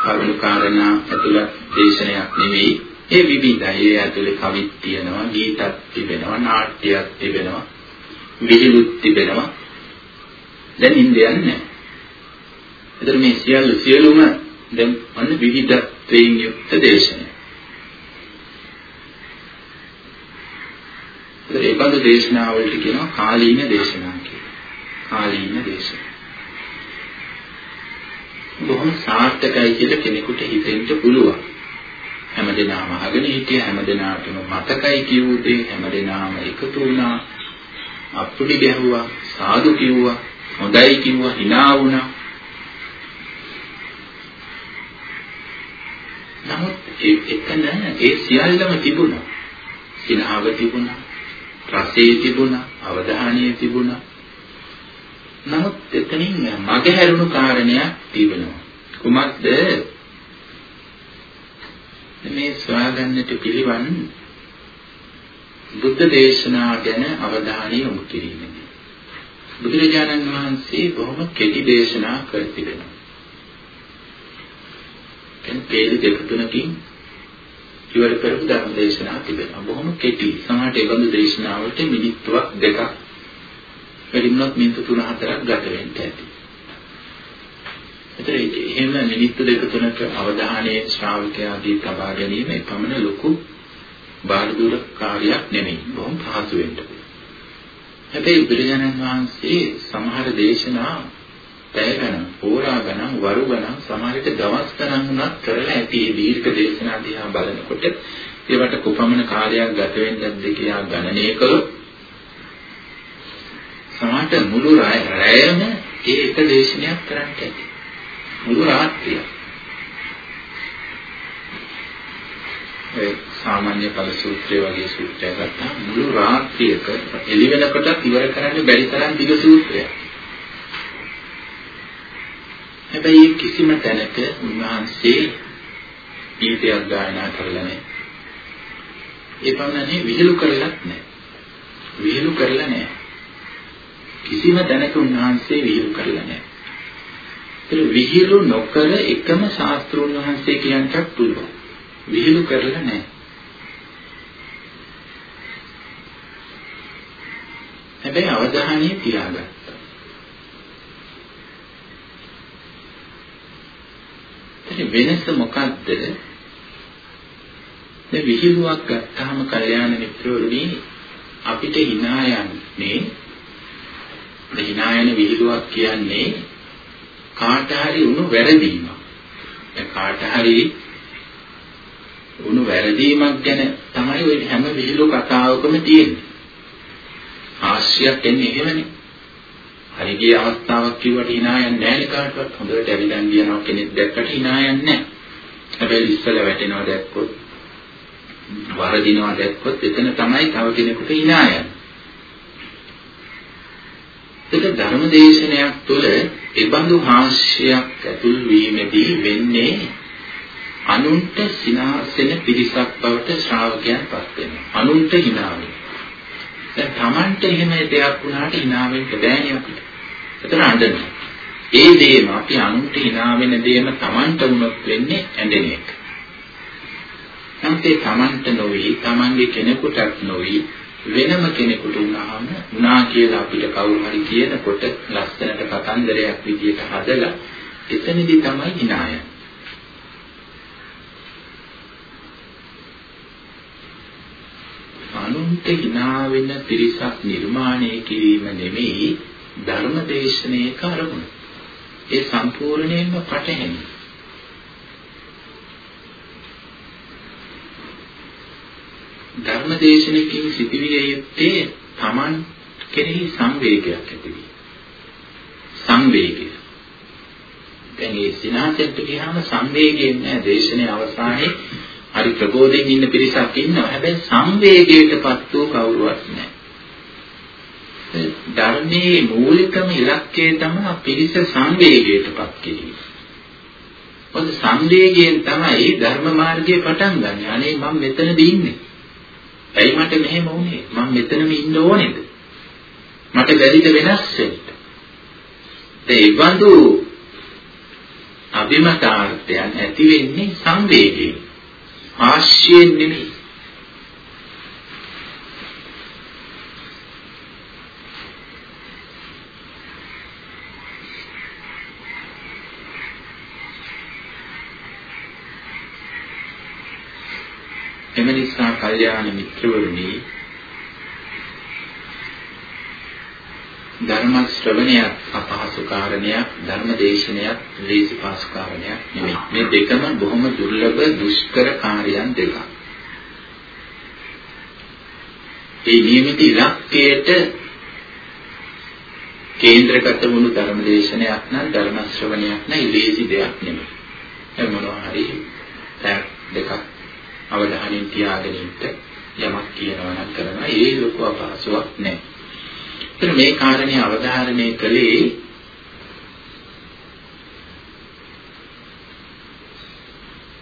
කරුණු කාරණා ඇතුළත් දේශනයක් නෙවෙයි. ඒ විවිධයි. ඒ ඇතුලේ කවිත් තියෙනවා, ගීතත් තිබෙනවා, නාට්‍යයක් තිබෙනවා, විහිළුත් තිබෙනවා. දැන් ඉන්දියන් නැහැ. එතන මේ සියලු සියලුම දැන් අන්න විවිධත්වයෙන් යුක්ත දේශනය. ඒ බඳු දේශනාවලට කියනවා කාලීන දේශනා කියලා. කාලීන දේශනා. බොහොම සාර්ථකයි කියලා කෙනෙකුට හිතෙන්න පුළුවන්. හැමදෙනාම අහගෙන හිටිය හැමදෙනාටම මතකයි කියූ දේ හැමදෙනාම එකතු වුණා. අප්පුඩි ගැහුවා, සාදු කිව්වා, හොඳයි කිව්වා hina වුණා. නමුත් ඒ එතන ඒ සියල්ලම තිබුණා. සිනහව තිබුණා. රසයේ තිබුණා. අවධානයේ තිබුණා. නමුත් එතනින් මගහැරුණු කාරණයක් තිබෙනවා. කුමක්ද? මේ සොයාගන්නට පිළිවන් බුද්ධ දේශනා ගැන අවධානය යොමු කිරීමයි. බුදුරජාණන් වහන්සේ බොහොම කෙටි දේශනා කර තිබෙනවා. එන් පේලි දෙක තුනකින් ඉවර කරපු ධර්ම දේශනා තිබෙනවා. බොහොම කෙටි. සමහරට ඒ බඳු දේශනාවලට මිනිත්තුවක් දෙකක් වැඩිමනොත් මිනිත්තු 3-4ක් ගත වෙන්න ඇති. ඒතර එහෙම මිනිත්තු දෙක තුනක අවධානයේ ශ්‍රාවකයාදී තබා ගැනීම එපමණ ලොකු බාහිර කාර්යයක් නෙමෙයි. බොහොම පහසු වෙන්න පුළුවන්. හැබැයි බුදුරජාණන් වහන්සේ සමහර දේශනා පැය ගණන්, පෝරා ගණන්, වරු ගණන්, සමහරට දවස් ගණන් වුණත් කරලා ඇති මේ දීර්ඝ දේශනා දිහා බලනකොට ඒවට කොපමණ කාලයක් ගත වෙන්නද කියලා ගණනය කළොත් සමහරට මුළු රැයම ඒ එක දේශනයක් කරන්න ඇති. මුළු රාත්‍රිය. ඒ සාමාන්‍ය ඵල සූත්‍රය වගේ සූත්‍රයක් ගත්තා මුළු රාත්‍රියක එළි වෙනකොටත් ඉවර කරන්න බැරි තරම් දිග සූත්‍රයක්. හැබැයි කිසිම තැනක උන්වහන්සේ ගීතයක් ගායනා කරලා නැහැ. ඒ පමණනේ විහිළු කරලත් නැහැ. විහිළු කරලා නැහැ. කිසිම තැනක උන්වහන්සේ විහිළු කරලා නැහැ. ඒ විහිළු නොකර එකම ශාස්ත්‍රුන් වහන්සේ කියන්නත් පුළුවන්. විහිළු කරලා නැහැ. හැබැයි අවධානය තියාගත්තා. ඉතින් වෙනස මොකද්ද? දැන් විහිළුවක් ගත්තාම කල්යාණ මිත්‍රවරුනි අපිට hina යන්නේ hina යන විහිළුවක් කියන්නේ කාට හරි උණු වැරදීමක්. දැන් කාට හරි උණු වැරදීමක් ගැන තමයි ওই හැම විහිළු කතාවකම තියෙන්නේ. ආශ්‍රයයක් එන්නේ එහෙමනේ. හරි ගිය අවස්ථාවක් කිව්වට hina යන්නේ නැහැ කාටවත්. හොඳට ඇවිදන් ගියනවා කෙනෙක් දැක්කට hina යන්නේ නැහැ. හැබැයි ඉස්සල වැටෙනවා දැක්කොත් වරදිනවා දැක්කොත් එතන තමයි තව කෙනෙකුට hina යන්නේ. ඒක ධර්මදේශනයක් තුළ ඒබඳු හාස්‍යයක් ඇතුල් වීමේදී වෙන්නේ අනුන්ට සිනාසෙන පිරිසක් බවට ශ්‍රාවකයන් පත් වෙනවා. අනුන්ට hina වෙනවා. දැන් Tamanට එහෙම දෙයක් වුණාට hina වෙන්න බෑනේ අපිට. එතන අඬනවා. ඒ දේම අපි අනුන්ට hina වෙන දේම Tamanට වුණොත් වෙන්නේ ඇඬෙන එක. නමුත් ඒ Tamanට නොවි, Tamanගේ කෙනෙකුටත් නොවි වෙනම කෙනෙකුට වුණාම වුණා කියලා අපිට කවුරු හරි කියනකොට ලස්සනට කතන්දරයක් විදියට හදලා එතනදී තමයි hina යන්නේ. අනුන්ට hina වෙන පිරිසක් නිර්මාණය කිරීම නෙමෙයි ධර්මදේශනයේ කරුණ. ඒ සම්පූර්ණයෙන්ම පටහැනි. ධර්මදේශනකින් සිදුවිය යුත්තේ Taman කෙරෙහි සංවේගයක් ඇතිවීම. සංවේගය. දැන් මේ සිනාසෙත් ගියාම සංවේගයෙන් නෑ දේශනේ අවසානයේ හරි ප්‍රබෝධයෙන් ඉන්න පිරිසක් ඉන්නවා. හැබැයි සංවේගයකටපත් වූ කවුරුවත් නැහැ. ධර්මයේ මූලිකම ඉලක්කය තමයි පිරිස සංවේගයටපත් කිරීම. මොකද සංවේගයෙන් තමයි ධර්ම මාර්ගයේ පටන් ගන්න. අනේ මම මෙතනදී ඉන්නේ. ඇයි මට මෙහෙම වුනේ? මම මෙතනම ඉන්න ඕනේද? මට බැරිද වෙනස් වෙන්න? ඒ වඳු අභිමතාර්ථයන් ඇති වෙන්නේ සංවේගයෙන්. ආශ්‍රයෙන් නෙමෙයි. එම නිසා කල්යාණ මිත්‍රවරුනි ධර්ම ශ්‍රවණයක් අපහසු කාරණයක් ධර්ම දේශනයක් ලේසි පාසු කාරණයක් නෙමෙයි. මේ දෙකම බොහොම දුර්ලභ දුෂ්කර කාර්යයන් දෙකක්. ඒ නියමිත ඉලක්කයට කේන්ද්‍රගත වුණු ධර්ම දේශනයක් නම් ධර්ම ශ්‍රවණයක් නම් ලේසි දෙයක් නෙමෙයි. ඒ මොනවා හරි දෙකක් අවධානයෙන් තියාගෙන ඉන්න යමක් කියනවා නම් කරනවා. ඒ ලොකු අපහසුයක් නැහැ. ඒත් මේ කාරණේ අවධාරණය කළේ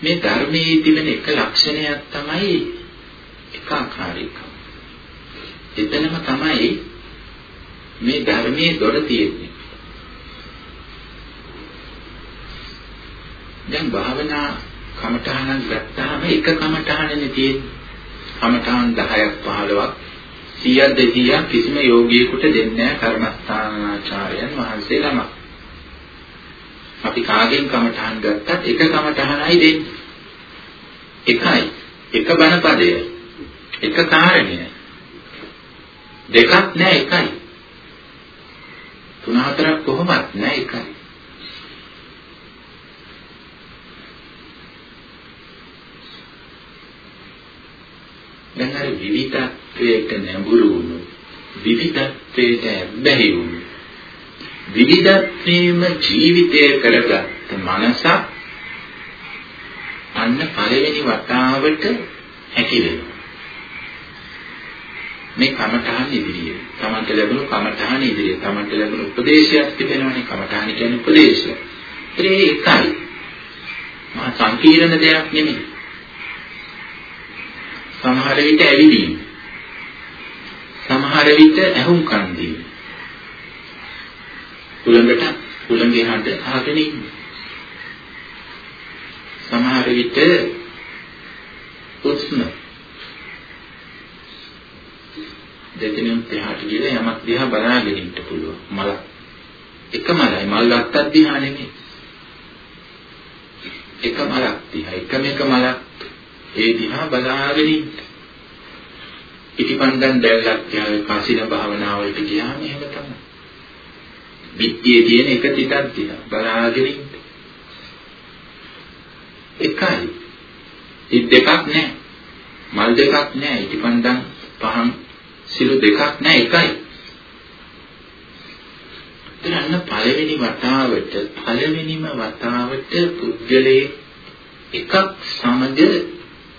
මේ ධර්මයේ තිබෙන එක ලක්ෂණයක් තමයි එකාකාරීකම. එතනම තමයි මේ ධර්මයේ දොර තියෙන්නේ. දැන් භාවනා කමඨහනක් ගත්තාම එක කමඨහනනේ තියෙන්නේ. කමඨහන් 10ක් 15ක් 100ක් 200ක් කිසිම යෝගියෙකුට දෙන්නේ නැහැ කර්මස්ථානාචාර්යයන් වහන්සේ ළම. අපි කාගෙන් කමඨහන් ගත්තත් එක කමඨහනයි දෙන්නේ. එකයි. එක බණ පදය. එක කාරණය. දෙකක් නෑ එකයි. තුන හතරක් කොහොමත් නෑ එකයි. දැන් අර විවිධත්වයට නැඹුරු වුණු විවිධත්වයට ඇබ්බැහි වුණු විවිධත්වයේම ජීවිතය කරගත් මනසක් අන්න පළවෙනි වතාවට හැකි වෙනවා. මේ කමඨහන් ඉදිරියේ. තමන්ට ලැබුණු කමඨහන් ඉදිරියේ. තමන්ට ලැබුණු උපදේශයක් තිබෙනවානේ. කමඨහන් කියන්නේ උපදේශය ශාස්ත්‍රයේ එකයි. මහා සංකීර්ණ දෙයක් නෙමෙයි. සමහර විට ඇවිදීම. සමහර විට ඇහුම්කන් දීම. කුලඟට කුලඟේ හඬ අහගෙන ඉන්න. සමහර විට උස්ම දෙතනින් එහාට ගිහලා යමක් දිහා බලාගෙන ඉන්න පුළුවන්. මල එක මලයි මල් ගත්තත් දිහා නෙමෙයි. එක මලක් දිහා එකම එක මලක් ඒ දිහා බලාගෙන ඉන්න. ඉටිපන්දන් දැල්ලක් යාවේ කාසින භාවනාවලට ගියාම එහෙම තමයි. පිටියේ තියෙන එක තිතක් දිහා බලාගෙන ඉන්න. එකයි. ඉත් දෙකක් නැහැ. මල් දෙකක් නැහැ. ඉටිපන්දන් පහන් සිළු දෙකක් නැහැ එකයි. එතන පළවෙනි වතාවට පළවෙනිම වතාවට පුද්ගලයේ එකක් සමග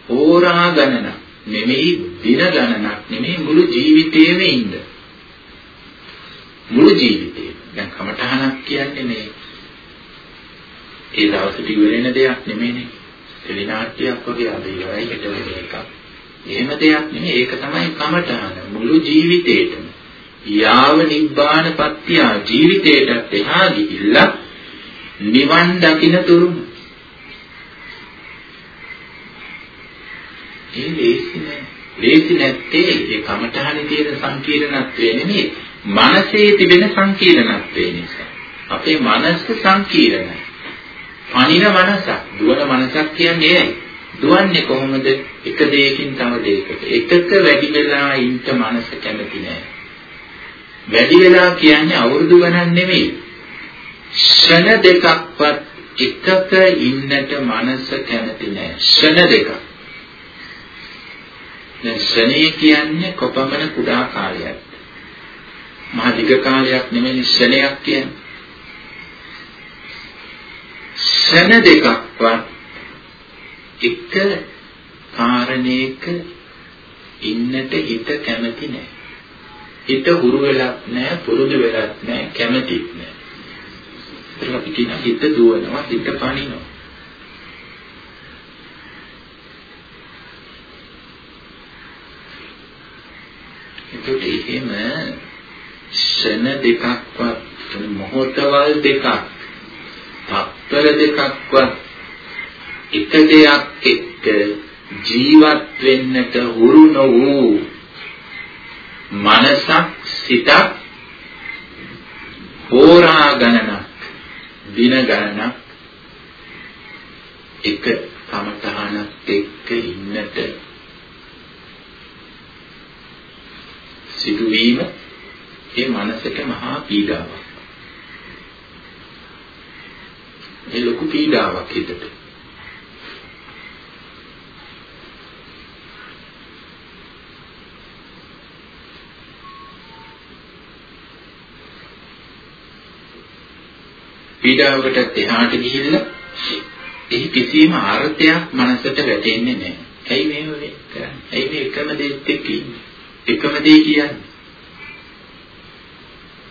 හෝරා ගණනක් නෙමෙයි දින ගණනක් නෙමෙයි මුළු ජීවිතේම ඉන්න. මුළු ජීවිතේ. දැන් කමඨහනක් කියන්නේ මේ ඒ දවසට ඉවරෙන දෙයක් නෙමෙයිනේ. ටෙලිනාට්‍යයක් වගේ අද ඉවරයි හෙට වෙන එකක්. එහෙම දෙයක් නෙමෙයි ඒක තමයි කමඨහන මුළු ජීවිතේටම. යාව නිබ්බාන පත්‍ය ජීවිතේටත් එහා ගිහිල්ලා නිවන් දකින්න තුරුම ඒ ලේසි නෑ. ලේසි නැත්තේ ඒ කමඨහනේ තියෙන සංකීර්ණත්වය නෙමෙයි. මනසේ තිබෙන සංකීර්ණත්වය නිසා. අපේ මනස සංකීර්ණයි. පණින මනසක්, දුවන මනසක් කියන්නේ ඒයි. දුවන්නේ කොහොමද? එක දෙයකින් තව දෙයකට. එකක වැඩි වෙලා ඉන්න මනස කැමති නෑ. වැඩි වෙලා කියන්නේ අවුරුදු ගණන් නෙමෙයි. ක්ෂණ දෙකක්වත් එකක ඉන්නට මනස කැමති නෑ. ක්ෂණ දෙකක්. දැන් ශනේ කියන්නේ කොපමණ කුඩා කාලයක්ද? මහ දිග කාලයක් නෙමෙයි ශනයක් කියන්නේ. ශන දෙකක්වත් එක කාරණයක ඉන්නට හිත කැමති නැහැ. හිත හුරු වෙලක් නැහැ, පුරුදු වෙලක් නැහැ, කැමතිත් නැහැ. ඒක අපි කියන හිත දුවනවා, හිත පනිනවා. එතකොට එහෙම ෂණ දෙකක්වත් මොහොතවල් දෙකක් තත්තර දෙකක්වත් එක දෙයක් එක්ක ජීවත් වෙන්නට හුරු නොවූ මනසක් සිතක් හෝරා ගණනක් දින ගණනක් එක කමතහනක් එක්ක ඉන්නට සිදුවීම ඒ මනසට මහා පීඩාවක්. ඒ ලොකු පීඩාවක් හිතට. පීඩාවකට එහාට ගිහිල්ලා එහි කිසිම අර්ථයක් මනසට වැටෙන්නේ නැහැ. ඇයි මේව කරන්නේ? ඇයි මේ එකම දෙයක් එක්ක ඉන්නේ? එකම දේ කියන්නේ.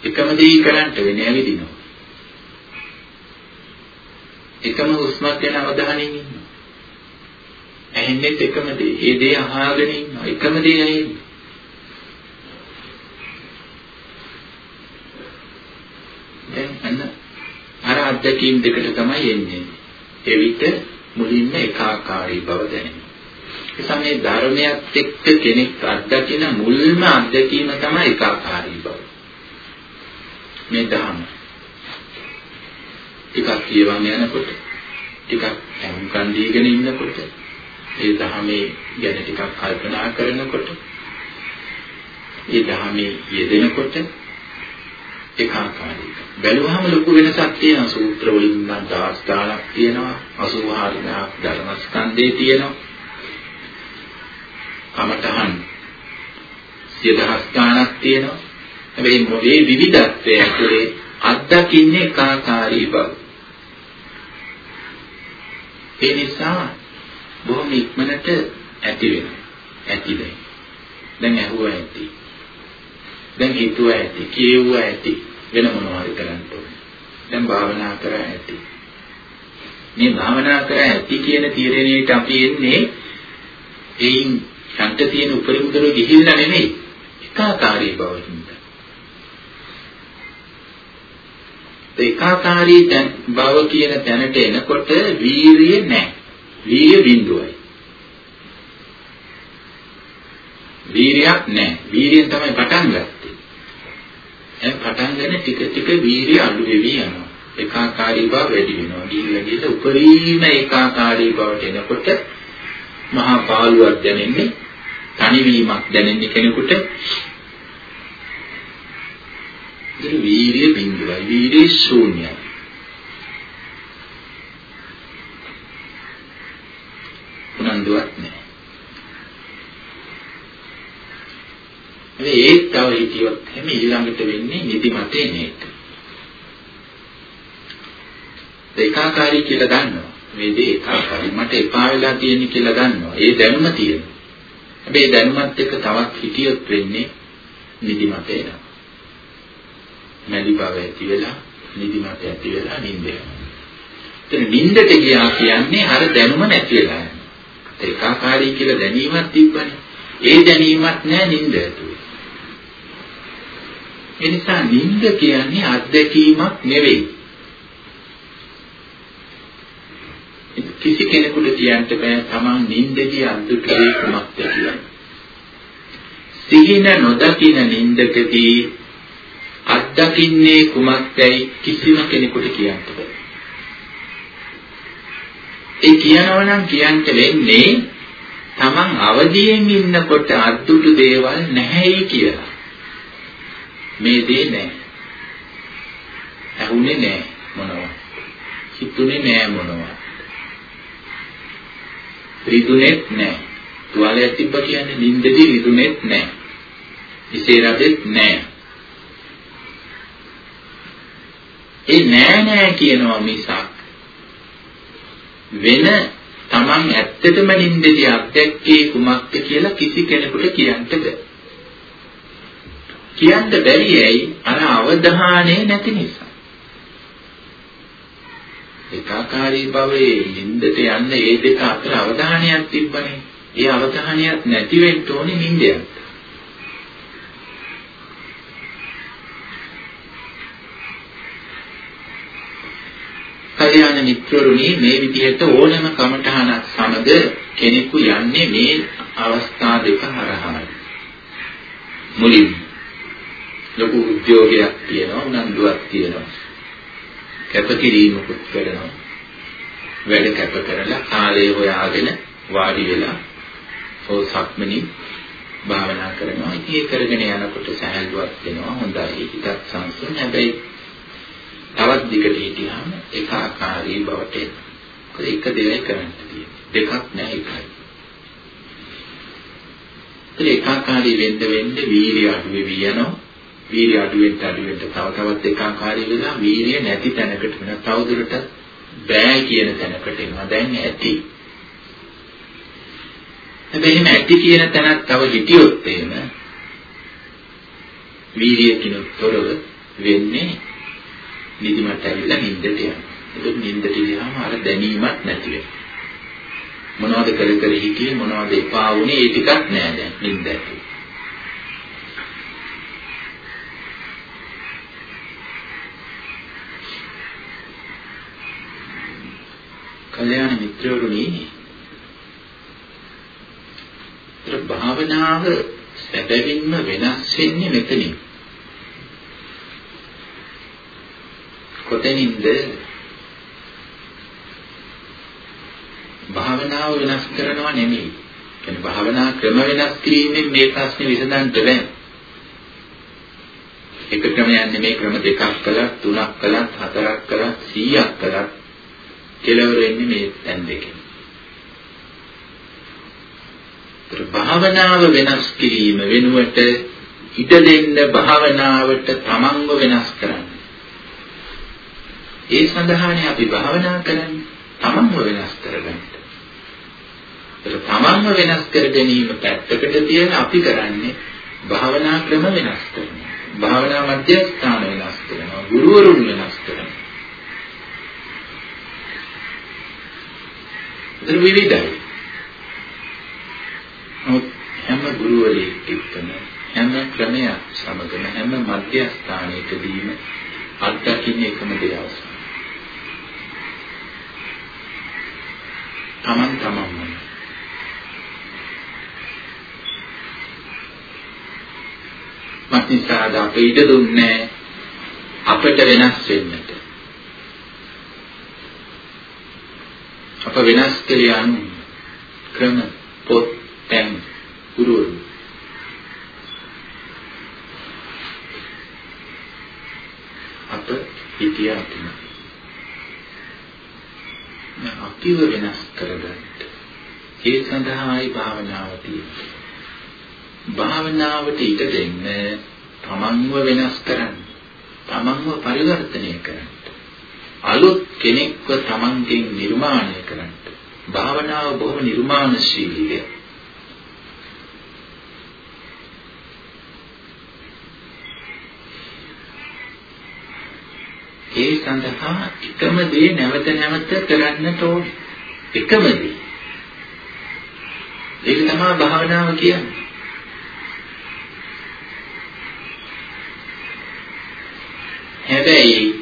එකම දේ කරන්ට වෙන්නේ ඇවිදිනවා. එකම හුස්මක් ගැන අවධානයෙන් ඉන්නවා. ඇහෙන්නේ එකම දේ. ඒ දේ අහගෙන ඉන්නවා. එකම දේ ඇහෙන්නේ. දැන් අන්න අර අත්දැකීම් දෙකට තමයි එන්නේ. එවිට මුලින්ම ඒකාකාරී බව දැනෙනවා. නිසා මේ ධර්මයක් එක්ක කෙනෙක් අත්දකින මුල්ම අත්දැකීම තමයි ඒකාකාරී බව. මේ ධර්ම. ටිකක් කියවන්න යනකොට ටිකක් අහුම්කන් දීගෙන ඉන්නකොට ඒ ධර්මයේ ගැන ටිකක් කල්පනා කරනකොට ඒ ධර්මයේ යෙදෙනකොට ඒකාකාරී. බැලුවහම ලොකු වෙනසක් තියෙනවා සූත්‍ර වලින් නම් දහස් ගාණක් තියෙනවා 84 ධර්මස්කන්ධේ තියෙනවා කමඨහන් සිය දහස් ගාණක් තියෙනවා. හැබැයි මොලේ විවිධත්වය ඇතුලේ අත්දකින්නේ කාකාරී බව. ඒ නිසා බොහොම ඉක්මනට ඇති වෙනවා. ඇති වෙයි. දැන් ඇහුවා ඇති. දැන් හිතුවා ඇති, කියෙව්වා ඇති. වෙන මොනවා හරි කරන්න ඕනේ. දැන් භාවනා කරා ඇති. මේ භාවනා කර ඇති කියන තීරණයට අපි එන්නේ එයින් ශක්ත තියෙන උපරිම දර ගිහිල්ලා නෙමෙයි ඒකාකාරී බවකින්. ඒකාකාරී බව කියන තැනට එනකොට වීරිය නැහැ. වීරිය බිඳුවයි. වීරියක් නැහැ. වීරියෙන් තමයි පටන් ගත්තේ. දැන් පටන් ගන්න ටික ටික වීරිය අඩු වෙවි යනවා. ඒකාකාරී බව වැඩි වෙනවා. ගිහිල්ලා ගිහිල්ලා උපරිම ඒකාකාරී බවට එනකොට මහා පාළුවක් දැනෙන්නේ, තනිවීමක් දැනෙන්නේ කෙනෙකුට. ඒක වීරිය බිඳුවයි. වීරිය ශූන්‍යයි. උනන්දුවක් නැහැ. ඒ තව හිතියොත් හැම ඊළඟට වෙන්නේ නිදිමතේ නේද? ඒකාකාරී කියලා දන්නවා. මේ දේ ඒකාකාරී මට එපා වෙලා තියෙන කියලා දන්නවා. ඒ දැනුම තියෙනවා. හැබැයි දැනුමත් එක්ක තවත් හිතියොත් වෙන්නේ නිදිමත එනවා. මැලි බව ඇති වෙලා නිදිමත ඇති වෙලා නිින්ද යනවා. එතන නිින්දට ගියා කියන්නේ අර දැනුම නැති වෙලා යනවා. ඒකාකාරී කියලා දැනීමක් තිබ්බනේ. ඒ දැනීමක් නෑ නිින්ද ඇතුලේ. ඒ නිසා නිින්ද කියන්නේ අත්දැකීමක් නෙවෙයි. කිසි කෙනෙකුට කියන්න බෑ තමන් නිින්දදී අද්දුටුවේ කුමක්ද කියලා. සිහින නොදකින නිින්දකදී අත්දකින්නේ කුමක්දයි කිසිම කෙනෙකුට කියන්න බෑ. ඒ කියනවා නම් කියන්න වෙන්නේ තමන් අවදියෙන් ඉන්නකොට අද්දුටු දේවල් නැහැයි කියලා. මේ දේ නෑ. ඇහුනේ නෑ මොනවා. හිතුනේ නෑ මොනවා. රිදුනේත් නෑ. තුවාලයක් තිබ්බ කියන්නේ නිින්දදී රිදුනේත් නෑ. ඉසේ රදෙත් නෑ. ඒ නෑ නෑ කියනවා මිසක් වෙන Taman ඇත්තටම නිින්දදී අත්දැක්කේ කුමක්ද කියලා කිසි කෙනෙකුට කියන්න බෑ. කියන්න බැරි ඇයි අර අවධානය නැති නිසා. ඒකාකාරී භවයේ නිින්දට යන්න ඒ දෙක අතර අවධානයක් තිබ්බනේ. ඒ අවධානයක් නැති වෙන්න ඕනේ නිින්දයක්. කල්‍යාණ මිත්‍රරුනි මේ විදිහට ඕනෑම කමඨහනක් සමග කෙනෙකු යන්නේ මේ අවස්ථා දෙක හරහායි. මුලින්ම ලොකු උද්‍යෝගයක් තියෙනවා උනන්දුවක් තියෙනවා කැපකිරීමකුත් කරනවා. වැඩ කැප කරලා කාලය හොයාගෙන වාඩි වෙලා ඕ සක්මනි භාවනා කරනවා. ඉතින් කරගෙන යනකොට සහැල්ලුවක් වෙනවා හොඳයි. හිතත් සංසුන්. හැබැයි තවත් දිගට හිටියාම ඒකාකාරී බවට එනවා ඒක දෙයක් කරන්න තියෙන්නේ දෙකක් නෑ එකයි. ඒකාකාරී වෙන්න වෙන්න වීර්ය අඩු වෙවි යනවා. වීර්ය අඩුවෙන් අඩුවෙන් තව තවත් ඒකාකාරී වෙලා වීර්ය නැති තැනකට වෙන තවදුරට බෑ කියන තැනකට එනවා. දැන් ඇති. හැබැයි මේ ඇති කියන තැනක් තව හිටියොත් එහෙම වීර්යකින් තොරව වෙන්නේ නිදිමත ඇවිල්ලා නිින්දට යනවා. ඒක නිින්දට ගියාම අර දැනීමක් නැති වෙනවා. මොනවද කර කර හිටියේ මොනවද එපා වුනේ ඒ ටිකක් නෑ දැන් නිින්දට. කල්යාණ මිත්‍රවරුනි ඒතර භාවනාව සැබවින්ම වෙනස් වෙන්නේ මෙතනින්. කොතනින්ද? භාවනාව වෙනස් කරනවා නෙමෙයි. කියන්නේ භාවනා ක්‍රම වෙනස් කිරීමෙන් මේ ප්‍රශ්නේ විසඳන්න බෑ එක ක්‍රමයක් නෙමෙයි ක්‍රම දෙකක් කළා තුනක් කළා හතරක් කළා 100ක් කළා. කෙලවර වෙන්නේ මේ තැන් දෙකෙන්. භාවනාව වෙනස් කිරීම වෙනුවට ඉඩ දෙන්න භාවනාවට තමන්ව වෙනස් කරන්න. ඒ සඳහානේ අපි භාවනා කරන්නේ තමන්ව වෙනස් කරගන්න. ඒක තමන්ව වෙනස් කර ගැනීම පැත්තකට තියලා අපි කරන්නේ භාවනා ක්‍රම වෙනස් කරනවා. භාවනා මධ්‍යස්ථාන වෙනස් කරනවා. ගුරුවරුන් වෙනස් කරනවා. ඒක විවිධයි. නමුත් හැම ගුරුවරයෙක් එක්කම හැම ක්‍රමයක් සමගම හැම මධ්‍යස්ථානයකදීම අත්දකින්න එකම දේ අවසන්. Taman tamanම මක්නිසාද අපේ ඉඩ දුන්නේ අපට වෙනස් වෙන්නට. අප වෙනස් කළේ අනු ක්‍රම පොත් තැන් ගුරුවරු අප හිතියා තුන. අපිව වෙනස් කරගන්න ඒ සඳහායි භාවනාව තියෙන්නේ. භාවනාවට ඉඩ දෙන්න තමන්ව වෙනස් කරන්න තමන්ව පරිවර්තනය කරන්න. අලුත් කෙනෙක්ව තමන්ගෙන් නිර්මාණය කරන්න භාවනාව බොහොම නිර්මාණශීලීය ඒ සඳහා එකම දේ නැවත නැවත කරන්නට ඕනේ. එකම දේ. ඒක තමයි භාවනාව කියන්නේ. හැබැයි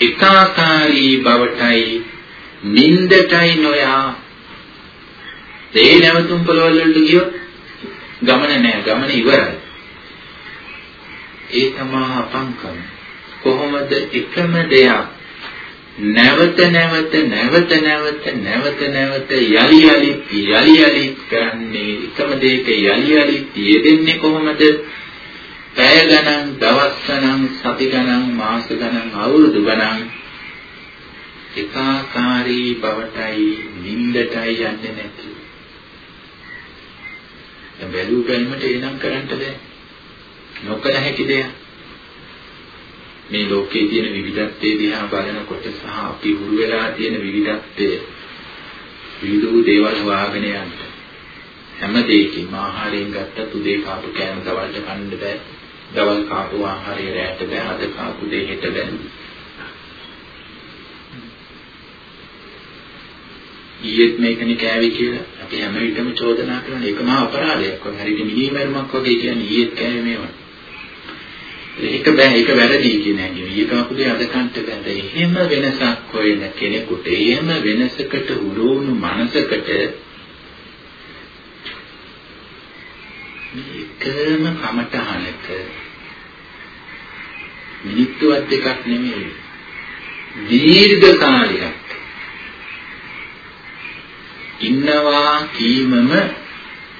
එකාකාරී බවටයි නින්දටයි නොයා ඒ නැවතුම් පොළවල් වලට ගියොත් ගමන නෑ ගමන ඉවරයි. ඒ තමයි අපංකම. කොහොමද එකම දෙයක් නැවත නැවත නැවත නැවත නැවත නැවත යලි යලි යලි යලි කරන්නේ එකම දෙයක යලි යලි යෙදෙන්නේ කොහොමද පැය ගණන් දවස් ගණන් සති ගණන් මාස ගණන් අවුරුදු ගණන් එකාකාරී බවටයි නිින්දටයි යන්නේ නැති. දැන් බැලු බැලමට එනම් කරන්න බෑ. නොකල හැකි දෙයක්. මේ ලෝකයේ තියෙන විවිධත්වයේ දිහා බලනකොට සහ අපි හුරු වෙලා තියෙන විවිධත්වය විවිධ වූ දේවල් හොයාගෙන යන්න. හැම දෙයකින්ම ආහාරයෙන් ගත්ත උදේ කාපු කෑම දවල්ට කන්න බෑ. දවල් කාපු ආහාරය රැට බෑ අද කාපු දේ හෙට බෑ ඊයේත් මේකනේ කෑවි කියලා අපි හැම විටම චෝදනා කරන එකම අපරාධයක් වගේ හරියට මිනිමරුමක් වගේ කියන්නේ ඊයේත් කෑවේ මේවා ඒක බෑ ඒක වැරදි කියන හැඟීම. ඊට අපුදේ අද කන්ට බෑ. එහෙම වෙනසක් හොයන කෙනෙකුට එහෙම වෙනසකට උරුණු මනසකට එකම කමටහනක මිනිත්තුවක් දෙකක් නෙමෙයි දීර්ඝ කාලයක් ඉන්නවා කීමම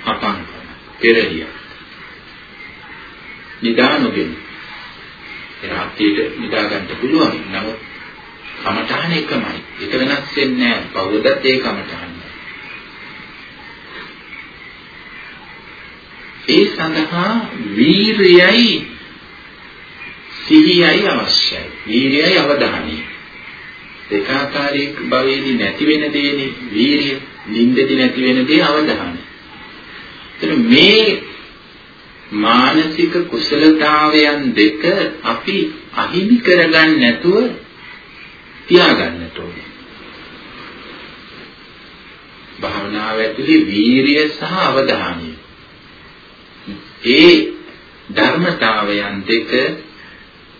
අපංකම පෙරලිය නිදානොගෙන රාත්‍රියට නිදා ගන්න පුළුවන්. නමුත් කමඨාන එකමයි. ඒක වෙනස් වෙන්නේ නැහැ. බෞද්ධත් ඒ කමඨාන. ඒ සඳහා වීරයයි සිහියයි අවශ්‍යයි. වීරයයි අවධානයයි. දෙකාකාරී භවයේදී නැති වෙන දේනේ වීරිය, නිින්දදී නැති වෙන දේ අවධානය. එතන මේ මානසික කුසලතාවයන් දෙක අපි අහිමි කරගන්න නැතුව තියාගන්නට ඕනේ. භාවනාව ඇතුලේ වීරිය සහ අවධානය. ඒ ධර්මතාවයන් දෙක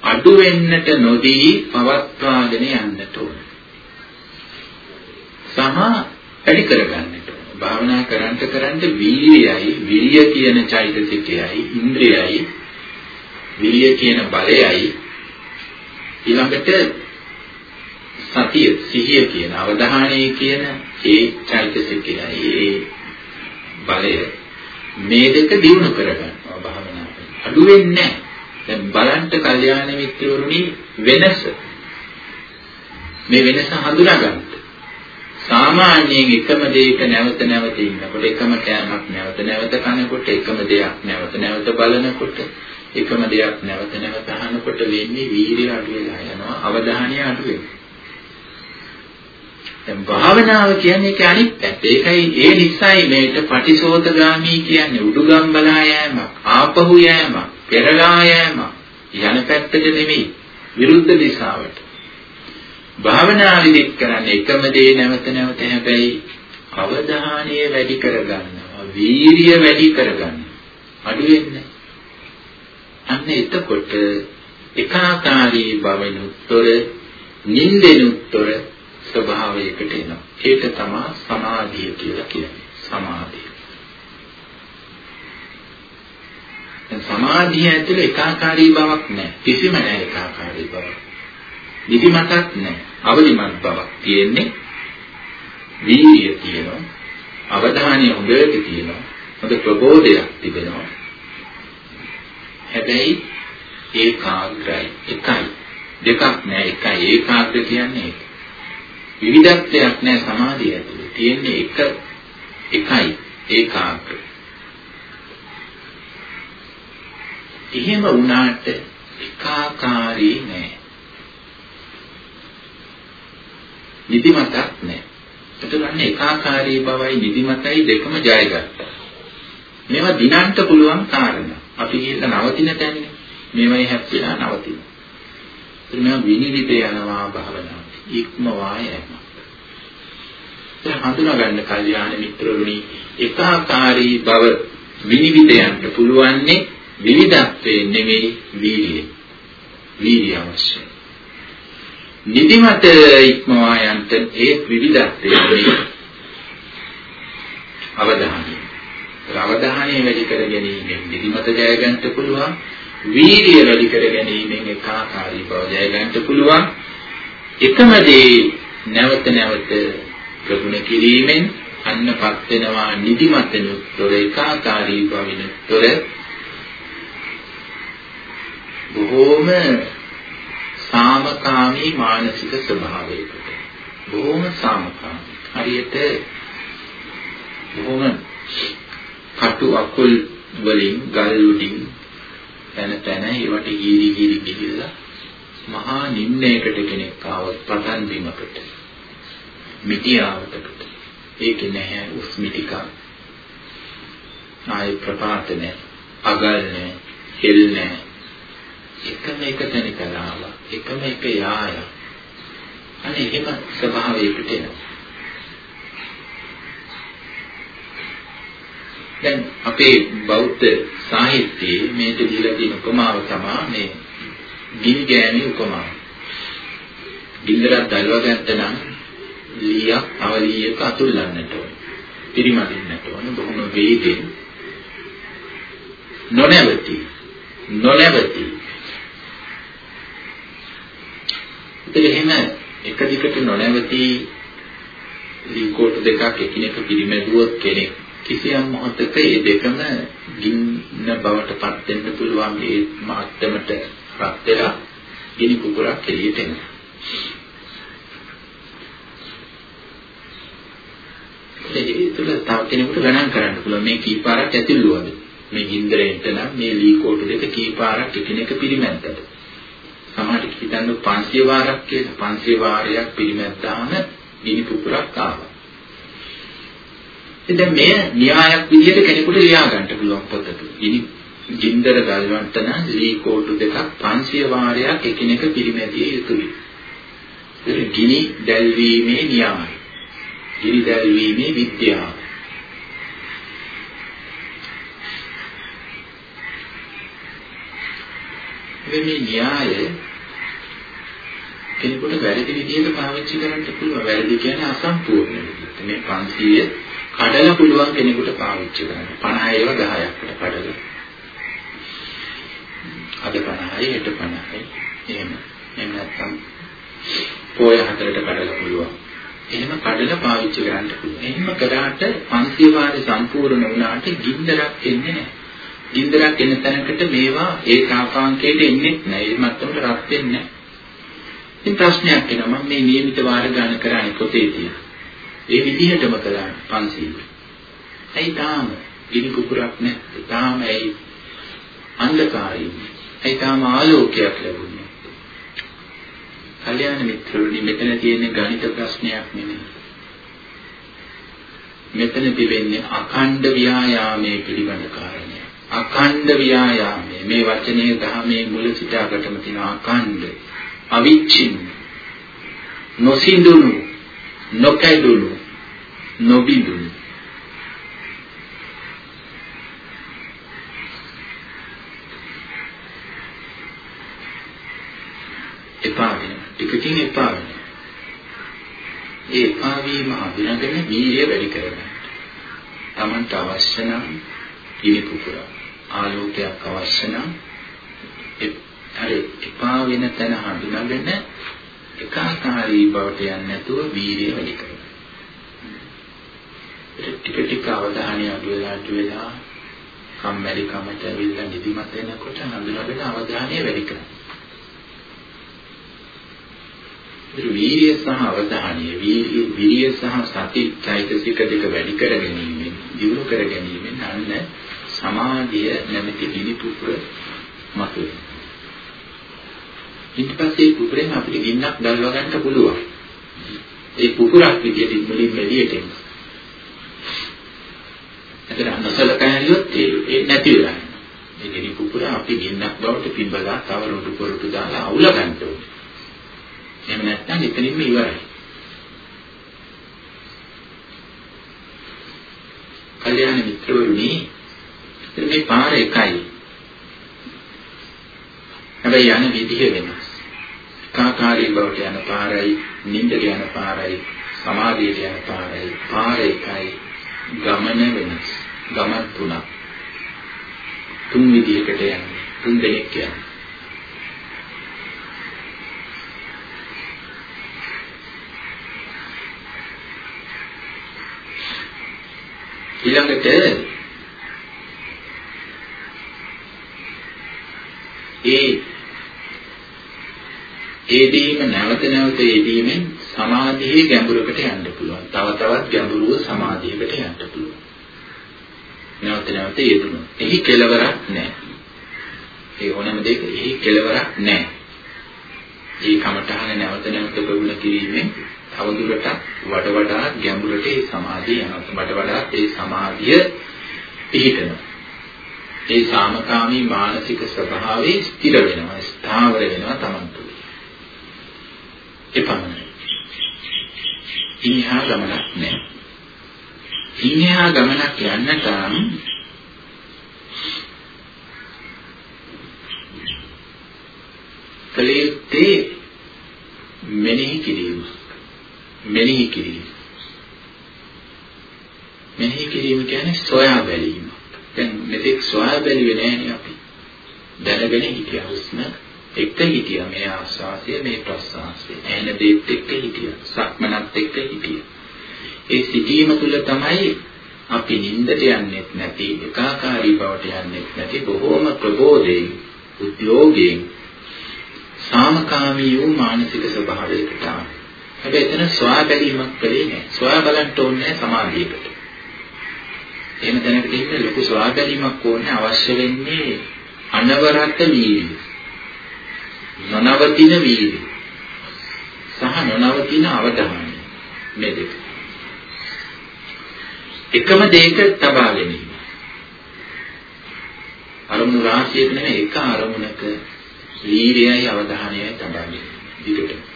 අඩු වෙන්නට නොදී පවත්වාගෙන යන්නට ඕනේ. සහ වැඩි කරගන්නට භාවනා කරන්ට කරන්ට වීර්යයයි විරිය කියන චෛතසිකයයි ඉන්ද්‍රියයි විරිය කියන බලයයි ඊළඟට සතිය සිහිය කියන අවධානය කියන ඒ චෛතසිකයයි ඒ බලය මේ දෙක දිනු කරගන්නවා භාවනාවෙන් අඩු වෙන්නේ නැහැ. දැන් බලන්ට කල්යාණ මිත්‍රවරුනි වෙනස. මේ වෙනස හඳුනා ගන්න සාමාන්‍යයෙන් එකම දෙයක නැවත නැවත ඉන්නකොට එකම කෑමක් නැවත නැවත කනකොට එකම දෙයක් නැවත නැවත බලනකොට එකම දෙයක් නැවත නැවත අහනකොට වෙන්නේ වීරිය අඩු වෙලා යනවා අවධානය අඩු වෙනවා. දැන් භාවනාව කියන්නේ ඒක අනිත් පැත්ත. ඒකයි ඒ නිසයි මේකට පටිසෝතගාමී කියන්නේ උඩුගම් බලා යෑමක්, ආපහු යෑමක්, පෙරලා යෑමක්. යන පැත්තට නෙමෙයි විරුද්ධ දිශාවට. භාවනා විදිහට කරන්නේ එකම දේ නැවත නැවත හැබැයි අවධානය වැඩි කරගන්නවා වීරිය වැඩි කරගන්නවා අඩු වෙන්නේ අන්න එතකොට එකාකාරී බවෙනුත්තර නින්දෙනුත්තර ස්වභාවයකට එනවා. ඒක තමයි සමාධිය කියලා කියන්නේ. සමාධිය. දැන් සමාධිය ඇතුළේ එකාකාරී බවක් නැහැ. කිසිම නැහැ එකාකාරී බවක්. නිදිමතක් නැහැ. අවදිමත් බවක් තියෙන්නේ. වීර්යය තියෙනවා. අවධානය හොඳට තියෙනවා. හොඳ ප්‍රබෝධයක් තිබෙනවා. හැබැයි ඒකාග්‍රයි. එකයි. දෙකක් නෑ එකයි. ඒකාග්‍ර කියන්නේ විවිධත්වයක් නෑ සමාධිය ඇතුලේ තියෙන්නේ එක එකයි ඒකාග්‍ර එහෙම වුණාට එකාකාරී නෑ නිදිමතක් නෑ එතකොට එකාකාරී බවයි නිදිමතයි දෙකම ජයගත්තා. මේවා දිනන්න පුළුවන් කාරණා. අපි ගිහිල්ලා නවතින තැනනේ. මේවයි හැප්පිලා නවතින. ඒත් මේවා විනිවිද යනවා භවනා. ඉක්මවා යනවා. දැන් හඳුනා ගන්න කල්යාණ මිත්‍රරුනි එකාකාරී බව විනිවිද යන්න පුළුවන්නේ විවිධත්වයෙන් නෙමෙයි වීර්යයෙන්. වීර්ය අවශ්‍යයි. නිදිමත ඉක්මවා යන්ට ඒ විවිධත්වයේ අවධානය. අවධානය වැඩි කර ගැනීමෙන් නිදිමත ජය ගන්නට පුළුවන්. වීර්යය වැඩි කර ගැනීමෙන් ඒකාකාරී බව ජය ගන්නට පුළුවන්. එකම දේ නැවත නැවත ප්‍රගුණ කිරීමෙන් අන්නපත් වෙනවා නිදිමතනුත්තර ඒකාකාරී බවිනුත්තර බොහෝම සාමකාමී මානසික ස්වභාවයකට. බොහොම සාමකාමී. හරියට බොහොම කටු අකුල් වලින් ගල් උඩින් තන තන ඒවට ගීරි ගීරි ගිහිල්ලා මහා නිම්නයකට කෙනෙක් ආවොත් පතන් බිමකට මිටියාවතකට ඒක නැහැ උස් මිටිකා ආයි ප්‍රපාත නැහැ අගල් නැහැ හෙල් නැහැ. එකම එක තැනක ලාවා එකම එක යාය. අනේ එහෙම ස්වභාවයකට එනවා දැන් අපේ බෞද්ධ සාහිත්‍යයේ මේක දීලා තියෙන උපමාව තමයි මේ ගිනි ගෑණි උපමාව. ගින්දරක් දල්වා ගත්ත නම් ලීයක් අවලීයක අතුල්ලන්නට ඕන. පිරිමදින්නට ඕන. බොහොම වේගෙන්. නොනැවති. නොනැවති. ඉතින් එහෙම එක දිගට නොනැවති ලීකෝට් දෙකක් එකිනෙක පිරිමැදුවොත් කෙනෙක් කිසියම් මොහොතක මේ දෙකම ගින්න බවට පත් වෙන්න පුළුවන්. මේ මාත්‍රමට රත් වෙලා ගිනි කුකුරක් එළියට එනවා. ඒ තුළ තව කෙනෙකුට ගණන් කරන්න පුළුවන් මේ කීපාරක් ඇතුළුවද මේ ගින්දරෙන්ට නම් මේ ලී කෝටු දෙක කීපාරක් එකිනෙක පිරිමැද්දද සමහරට හිතන්න 500 වාරක් කියලා 500 වාරයක් පිළිමැද්දාම ගිනි පුපුරක් ආවා. ඉතින් මේ න්‍යායක් විදිහට කෙනෙකුට ලියා ගන්න පුළුවන් පොතක. ගිනි ගින්දර ගල්වන්ට නම් ලී කෝටු දෙකක් 500 වාරයක් එකිනෙක පිළිමැදිය යුතුයි. ගිනි දැල්වීමේ න්‍යාය. ගිනි දැල්වීමේ විද්‍යාව. මේ න්‍යාය කෙනෙකුට වැරදි විදිහට පාවිච්චි කරන්න පුළුවන්. වැරදි කියන්නේ අසම්පූර්ණ විදිහට. මේ 500 කඩලා පුළුවන් කෙනෙකුට පාවිච්චි කරන්න. 50 ඒවා 10කට කඩලා. අද 50යි හෙට 50යි. එහෙම. එහෙම නැත්නම් පොය හතරට කඩලා පුළුවන්. එහෙම කඩලා පාවිච්චි කරන්න පුළුවන්. එහෙම කරාට 500 වාරේ සම්පූර්ණ වුණාට ගින්දරක් එන්නේ නැහැ. ගින්දරක් එන තැනකට මේවා ඒකාකාංකයට එන්නේ නැහැ. ඒ මට්ටමට රත් වෙන්නේ නැහැ. ඉතින් ප්‍රශ්නයක් එනවා මම මේ નિયમિત වාර ගණන කරන්නේ පොතේ තියෙන. ඒ විදිහටම කළා 500. ඇයි තාම ගිනි කුකුරක් නැත්තේ? තාම ඇයි අන්ධකාරයි? ඇයි තාම ආලෝකයක් ලැබුණේ? කල්‍යාණ මිත්‍රවරුනි මෙතන තියෙන ගණිත ප්‍රශ්නයක් නෙමෙයි. මෙතන තිබෙන්නේ අඛණ්ඩ ව්‍යායාමයේ පිළිබඳ කාරණයක්. අඛණ්ඩ ව්‍යායාමයේ මේ වචනේ දහමේ මුල සිට අගටම තියෙන අඛණ්ඩ අවිච්ඡින්න නොසිඳුණු නොකැඩුණු නොබිඳුනි එපා වෙනවා ටිකකින් එපා වෙනවා ඒ එපා වීම අඳුනගෙන වීර්යය වැඩි කරගන්න Tamanට අවශ්‍ය නම් ඉනි පුපුර ආලෝකයක් අවශ්‍ය නම් අර එපා වෙන තැන හඳුනාගෙන එකාකාරී බවට යන්නේ නැතුව වීර්යය වැඩි කරගන්න. ටික ටික අවධානය අඩු වෙලා අඩු වෙලා කම්මැලි කමට ඇවිල්ලා නිදිමත එනකොට හඳුනාගෙන අවධානය වැඩි කරන්න. වීර්ය සහ අවධානය වීර්ය විරිය සහ සති චෛතසික දෙක වැඩි කර ගැනීමෙන් දියුණු කර ගැනීමෙන් අන්න සමාධිය නැමැති පිළිපුපුර මතුවේ. ඊට පස්සේ පුපුරෙන් අපිට ගින්නක් දැල්ව ගන්න පුළුවන්. ඒ පුපුරක් විදියට මුලින්ම එළියට එන. එතන අනසලකා හරියොත් ඒ නැති වෙලා යනවා. මේ ගිනි පුපුර අපි ගින්නක් බවට පිඹලා තව රොඩු පොරටු දාලා අවුල ගන්න ඕනේ. එහෙම නැත්නම් එතනින්ම ඉවරයි. කල්‍යාණ මිත්‍රවරුනි මේ පාර එකයි. හැබැයි යන විදිහ වෙනස්. කාකාරී බවට යන පාරයි, නිින්දට යන පාරයි, සමාධියට යන පාරයි, පාර එකයි. ගමන වෙනස්. ගමන් තුනක්. තුන් විදිහකට යන්නේ. තුන් දෙනෙක් යන්නේ. ඊළඟට ඒ ඒදීම නැවත නැවත ඒදීමෙන් සමාධියේ ගැඹුරකට යන්න පුළුවන්. තව තවත් ගැඹුරුව සමාධියකට යන්න පුළුවන්. නැවත නැවත යෙදුණු. එහි කෙලවරක් නැහැ. ඒ ඕනෑම දෙයක එහි කෙලවරක් නැහැ. ඒ කමඨහන නැවත නැවත ප්‍රගුණ කිරීමෙන් තවදුරටත් වඩ වඩා ගැඹුරට ඒ සමාධිය යනවා. වඩ වඩා ඒ සමාධිය පිහිටනවා. ඒ සාමකාමී මානසික ස්වභාවයේ ස්ථිර වෙනවා, ස්ථාවර වෙනවා Taman තුල. එපමණයි. ඉන්හා ගමනක් නැහැ. ඉන්හා ගමනක් යන්න තරම් කලියුත්තේ මෙනෙහි කිරීම. මෙනෙහි කිරීම. මෙනෙහි කිරීම කියන්නේ සොයා බැලීම. දැන් මෙතෙක් සොයා බැලුවේ නෑනේ අපි. දැනගෙන හිටියා හුස්ම එක්ක හිටියා මේ ආස්වාසය මේ ප්‍රස්වාසය. ඇහෙන දේත් එක්ක හිටියා. සක්මනත් එක්ක හිටියා. ඒ සිටීම තුළ තමයි අපි නිින්දට යන්නේත් නැති, ඒකාකාරී බවට යන්නේත් නැති බොහෝම ප්‍රබෝධයෙන්, උද්‍යෝගයෙන් සාමකාමී වූ මානසික ස්වභාවයකට ආවා. හැබැයි එතන සොයා බැලීමක් කලේ නෑ. සොයා බලන්න ඕනේ සමාධියකට. එහෙම දැනකට ඉන්න ලොකු සොයා බැලීමක් ඕනේ අවශ්‍ය වෙන්නේ අනවරත වීර්ය. නොනවතින වීර්ය. සහ නොනවතින අවධානය. මේ දෙක. එකම දෙයක තබා ගැනීම. අරමුණු රාශියක නෙමෙයි එක අරමුණක වීර්යයයි අවධානයයි තබා ගැනීම. විදිහට.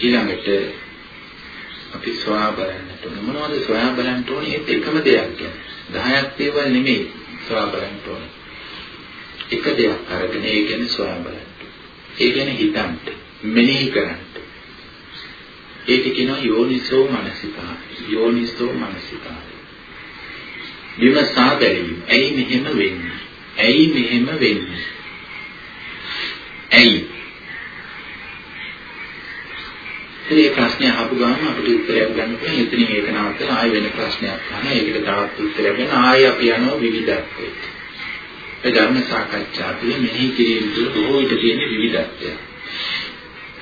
ඊළඟට අපි සොයා බලන්නට ඕන. මොනවද සොයා බලන්න ඕනේ? ඒත් එකම දෙයක් කියන්නේ 10ක් දේවල් නෙමෙයි සොයා බලන්න ඕනේ. එක දෙයක් අරගෙන ඒ කියන්නේ සොයා බලන්න. ඒ කියන්නේ හිතන්න මෙනෙහි කරන්න. ඒක කියනවා යෝනිසෝ මනසිකාරය යෝනිසෝ මනසිකාරය විමසා බැලීම. ඇයි මෙහෙම වෙන්නේ? ඇයි මෙහෙම වෙන්නේ? ඇයි? මේ ප්‍රශ්නය අහපු ගමන් අපිට උත්තරයක් ගන්න පුළුවන්. එතනින් ඒක නවත්තලා ආයෙ වෙන ප්‍රශ්නයක් අහන. ඒකට තවත් උත්තරයක් ගන්න. ආයෙ අපි යනවා විවිධත්වයට. ඒ ධර්ම සාකච්ඡා තුළ මෙහි කිරීම තුළ බොහෝ විට තියෙන විවිධත්වය.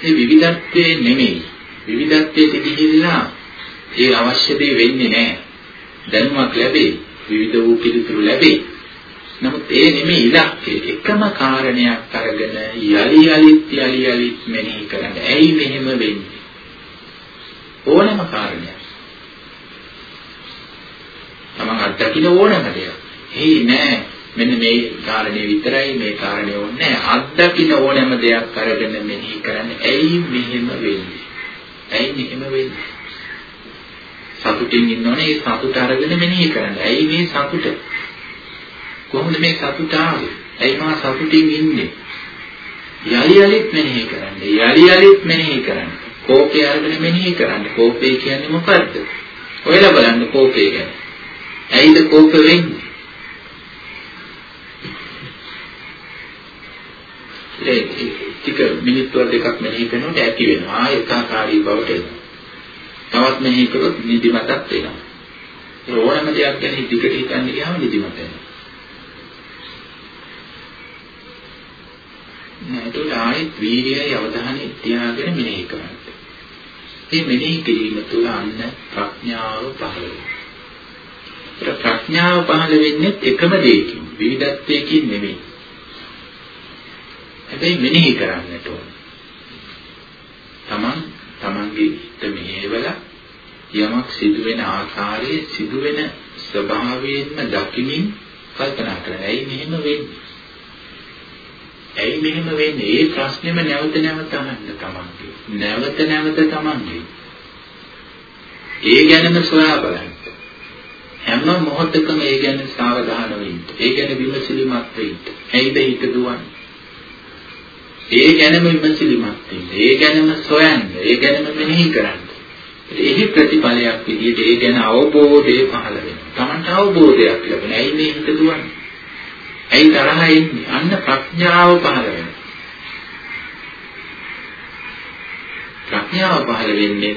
මේ විවිධත්වයේ නෙමෙයි. විවිධත්වයට ගිහිල්ලා ඒ අවශ්‍ය දේ වෙන්නේ නැහැ. දැනුමක් ලැබෙයි. විවිධ වූ පිළිතුරු ලැබෙයි. නමුත් ඒ නෙමෙයි ඉලක්කය. එකම කාරණයක් අරගෙන යලි යලිත් යලි යලිත් මෙනෙහි කරන්න. ඇයි මෙහෙම වෙන්නේ? ඕනෑම කාරණයක්. තමන් අත්දකින්න ඕනෑම දෙයක්. හේ නෑ. මෙන්න මේ කාරණේ විතරයි මේ කාරණේ ඕනේ අත්දකින්න ඕනෑම දෙයක් අරගෙන මෙනෙහි කරන්නේ. ඇයි මෙහෙම වෙන්නේ? ඇයි මෙහෙම වෙන්නේ? සතුටින් ඉන්නවනේ ඒ සතුට අරගෙන මෙනෙහි කරන්න. ඇයි මේ සතුට? කොහොමද මේ සතුට ආවේ? ඇයි මා සතුටින් ඉන්නේ? යලි යලිත් මෙනෙහි කරන්න. යලි යලිත් මෙනෙහි කරන්න. කෝපය අරගෙන මෙනෙහි කරන්න කෝපය කියන්නේ මොකද්ද ඔයලා බලන්න කෝපය ගැන ඇයිද කෝප වෙන්නේ ටික මිනිත්තු දෙකක් මෙනෙහි කරනකොට ඇති වෙනවා ඒකාකාරී බවට එනවා. තවත් මෙනෙහි කරොත් නිදිමතක් එනවා. ඒ ඕනම දෙයක් ගැන දිගට හිතන්න ගියාම නිදිමත එනවා. නැතුට ආයෙත් වීර්යය අවධානය තියාගෙන මෙනෙහි කරන්න. මේ මෙනෙහි කිරීම තුළ අන්න ප්‍රඥාව පහළ වෙනවා. ප්‍රඥාව පහළ වෙන්නේ එකම දෙයකින් විවිධත්වයකින් නෙමෙයි. හැබැයි මෙනෙහි කරන්නට ඕන. Taman Tamanගේ හිත මෙහෙवला යමක් සිදුවෙන ආකාරයේ සිදුවෙන ස්වභාවයෙන්ම දකිමින් කල්පනා කරන්න. ඇයි මෙහෙම වෙන්නේ? ඇයි මෙහෙම වෙන්නේ? ඒ ප්‍රශ්නේම නැවත නැවත අහන්න Tamanගේ. නැවත නැවත Tamanගේ. ඒ ගැනම සොයා බලන්න. හැම මොහොතකම ඒ ගැන සාවධාන වෙන්න. ඒ ගැන විමසිලිමත් වෙන්න. ඇයිද හිත දුවන්නේ? ඒ ගැනම විමසිලිමත් වෙන්න. ඒ ගැනම සොයන්න. ඒ ගැනම මෙනෙහි කරන්න. එහි ප්‍රතිඵලයක් විදිහට ඒ ගැන අවබෝධය පහළ වෙනවා. Tamanට අවබෝධයක් ලැබෙන. ඇයි මේ හිත දුවන්නේ? ඇයි තරහ එන්නේ? අන්න ප්‍රඥාව පහළ වෙනවා. ප්‍රඥාව පහළ වෙන්නේ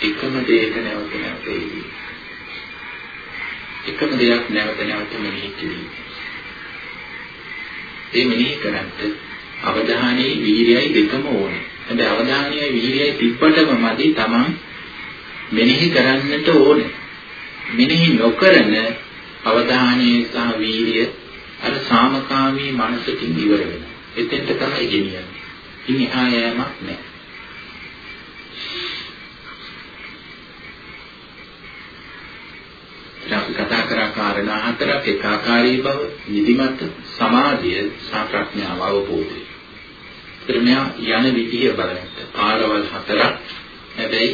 එකම දෙයක නැවත නැවත එකම දෙයක් නැවත නැවත මෙනෙහි කිරීම. ඒ මෙනෙහි කරන්නේ අවධානයේ වීර්යයි දෙකම ඕනේ. හැබැයි අවධානයයි වීර්යයි තිබ්බටම මදි තමන් මෙනෙහි කරන්නට ඕනේ. මෙනෙහි නොකරන අවධානයේ සහ වීර්ය අර සාමකාමී මනසකින් ඉවර වෙනවා. එතෙන්ට තමයි ගෙනියන්නේ. ඉන් එහා යෑමක් නැහැ. අපි කතා කරා කාරණා හතරක් ඒකාකාරී බව, නිදිමත, සමාධිය, සහ ප්‍රඥාව අවබෝධය. ඒතර මෙයා යන විදිය බලන්න. පාරවල් හතරක්. හැබැයි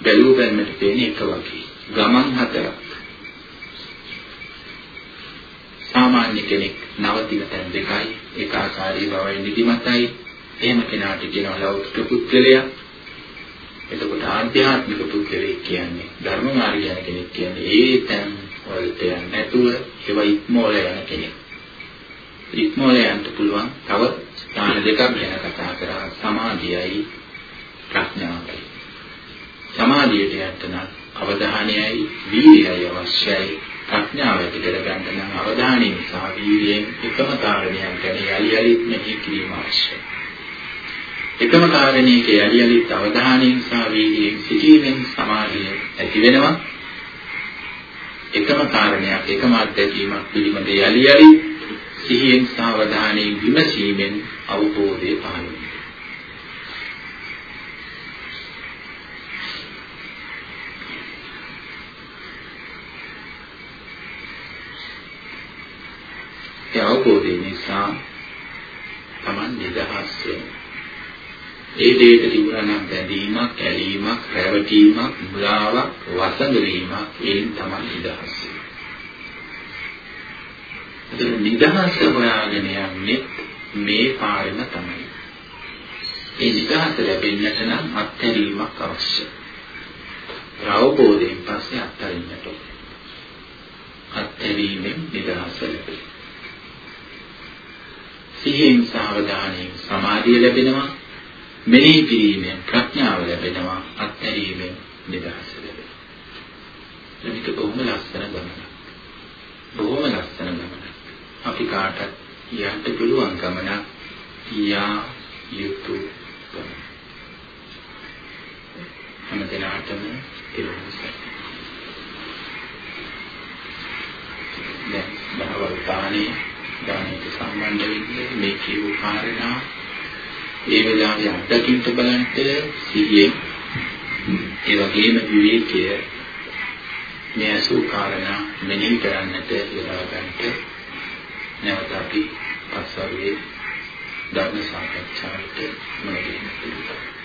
බැලුව බැලමට පේන්නේ එක වගේ. ගමන් හතරක්. සාමාන්‍ය කෙනෙක් නවතින තැන් දෙකයි ඒකාකාරී බවයි නිදිමතයි. එහෙම කෙනාට කියනවා ලෞකික පුද්ගලයා. එතකොට ආධ්‍යාත්මික පුද්ගලයෙක් කියන්නේ ධර්ම මාර්ගය යන කෙනෙක් කියන්නේ ඒ තැන් වලට යන්නේ නැතුව ඒවා ඉක්මවල යන කෙනෙක්. ඉක්මවල යන්න පුළුවන් තව ස්ථාන දෙකක් ගැන කතා කරා සමාධියයි ප්‍රඥාවයි. සමාධියට යන්න නම් අවධානයයි වීර්යයයි අවශ්‍යයි. ප්‍රඥාව ඇති කර ගන්න නම් අවධානයෙන් සහ වීර්යයෙන් එකම කාරණයක් ගැන යලි යලිත් මෙහි කිරීම අවශ්‍යයි. එකම කාරණයක යලි යලිත් අවධානයෙන් සහ වීර්යයෙන් සිටීමෙන් සමාධිය ඇති වෙනවා. එකම කාරණයක් එකම අත්දැකීමක් පිළිබඳ යලි යලිත් සිහියෙන් සාවධානයෙන් විමසීමෙන් අවබෝධය පහළ වෙනවා. ඒ අවබෝධය නිසා Taman නිදහස් වෙනවා. ඒ දෙයට තිබුණා නම් බැඳීමක්, ඇලීමක්, රැවටීමක්, මුලාවක්, වසඟ වීමක් ඒන් Taman නිදහස් වෙනවා. නිදහස හොයාගෙන යන්නේ මේ පාරෙම තමයි. ඒ නිදහස ලැබෙන්නට නම් අත්හැරීමක් අවශ්‍යයි. අවබෝධයෙන් පස්සේ අත්හරින්නට ඕනේ. අත්හැරීමෙන් නිදහස ලැබෙනවා. සිහියෙන් සාවධානයෙන් සමාධිය ලැබෙනවා. මෙනෙහි කිරීමෙන් ප්‍රඥාව ලැබෙනවා. අත්හැරීමෙන් නිදහස ලැබෙනවා. මේක බොහොම ලස්සන ගමනක්. බොහොම ලස්සන ගමනක්. අපි කාටත් යන්න පුළුවන් ගමනක් යා යුතු ගමන. හැම දිනකටම ඉරුසයි. දැන් බහවල් දානේ දානයට සම්බන්ධ වෙන්නේ මේ කියපු කාරණා. ඒ වෙලාවේ අත්දකින්න බලන්න සිහියෙන්. ඒ වගේම විවේකය. මේ අසු කාරණා මෙනෙහි කරන්නට යොදා ගන්නට. නැවත අපි පස්වරුවේ ධර්ම සාකච්ඡාවට මුල දෙන්න පිළිතුරු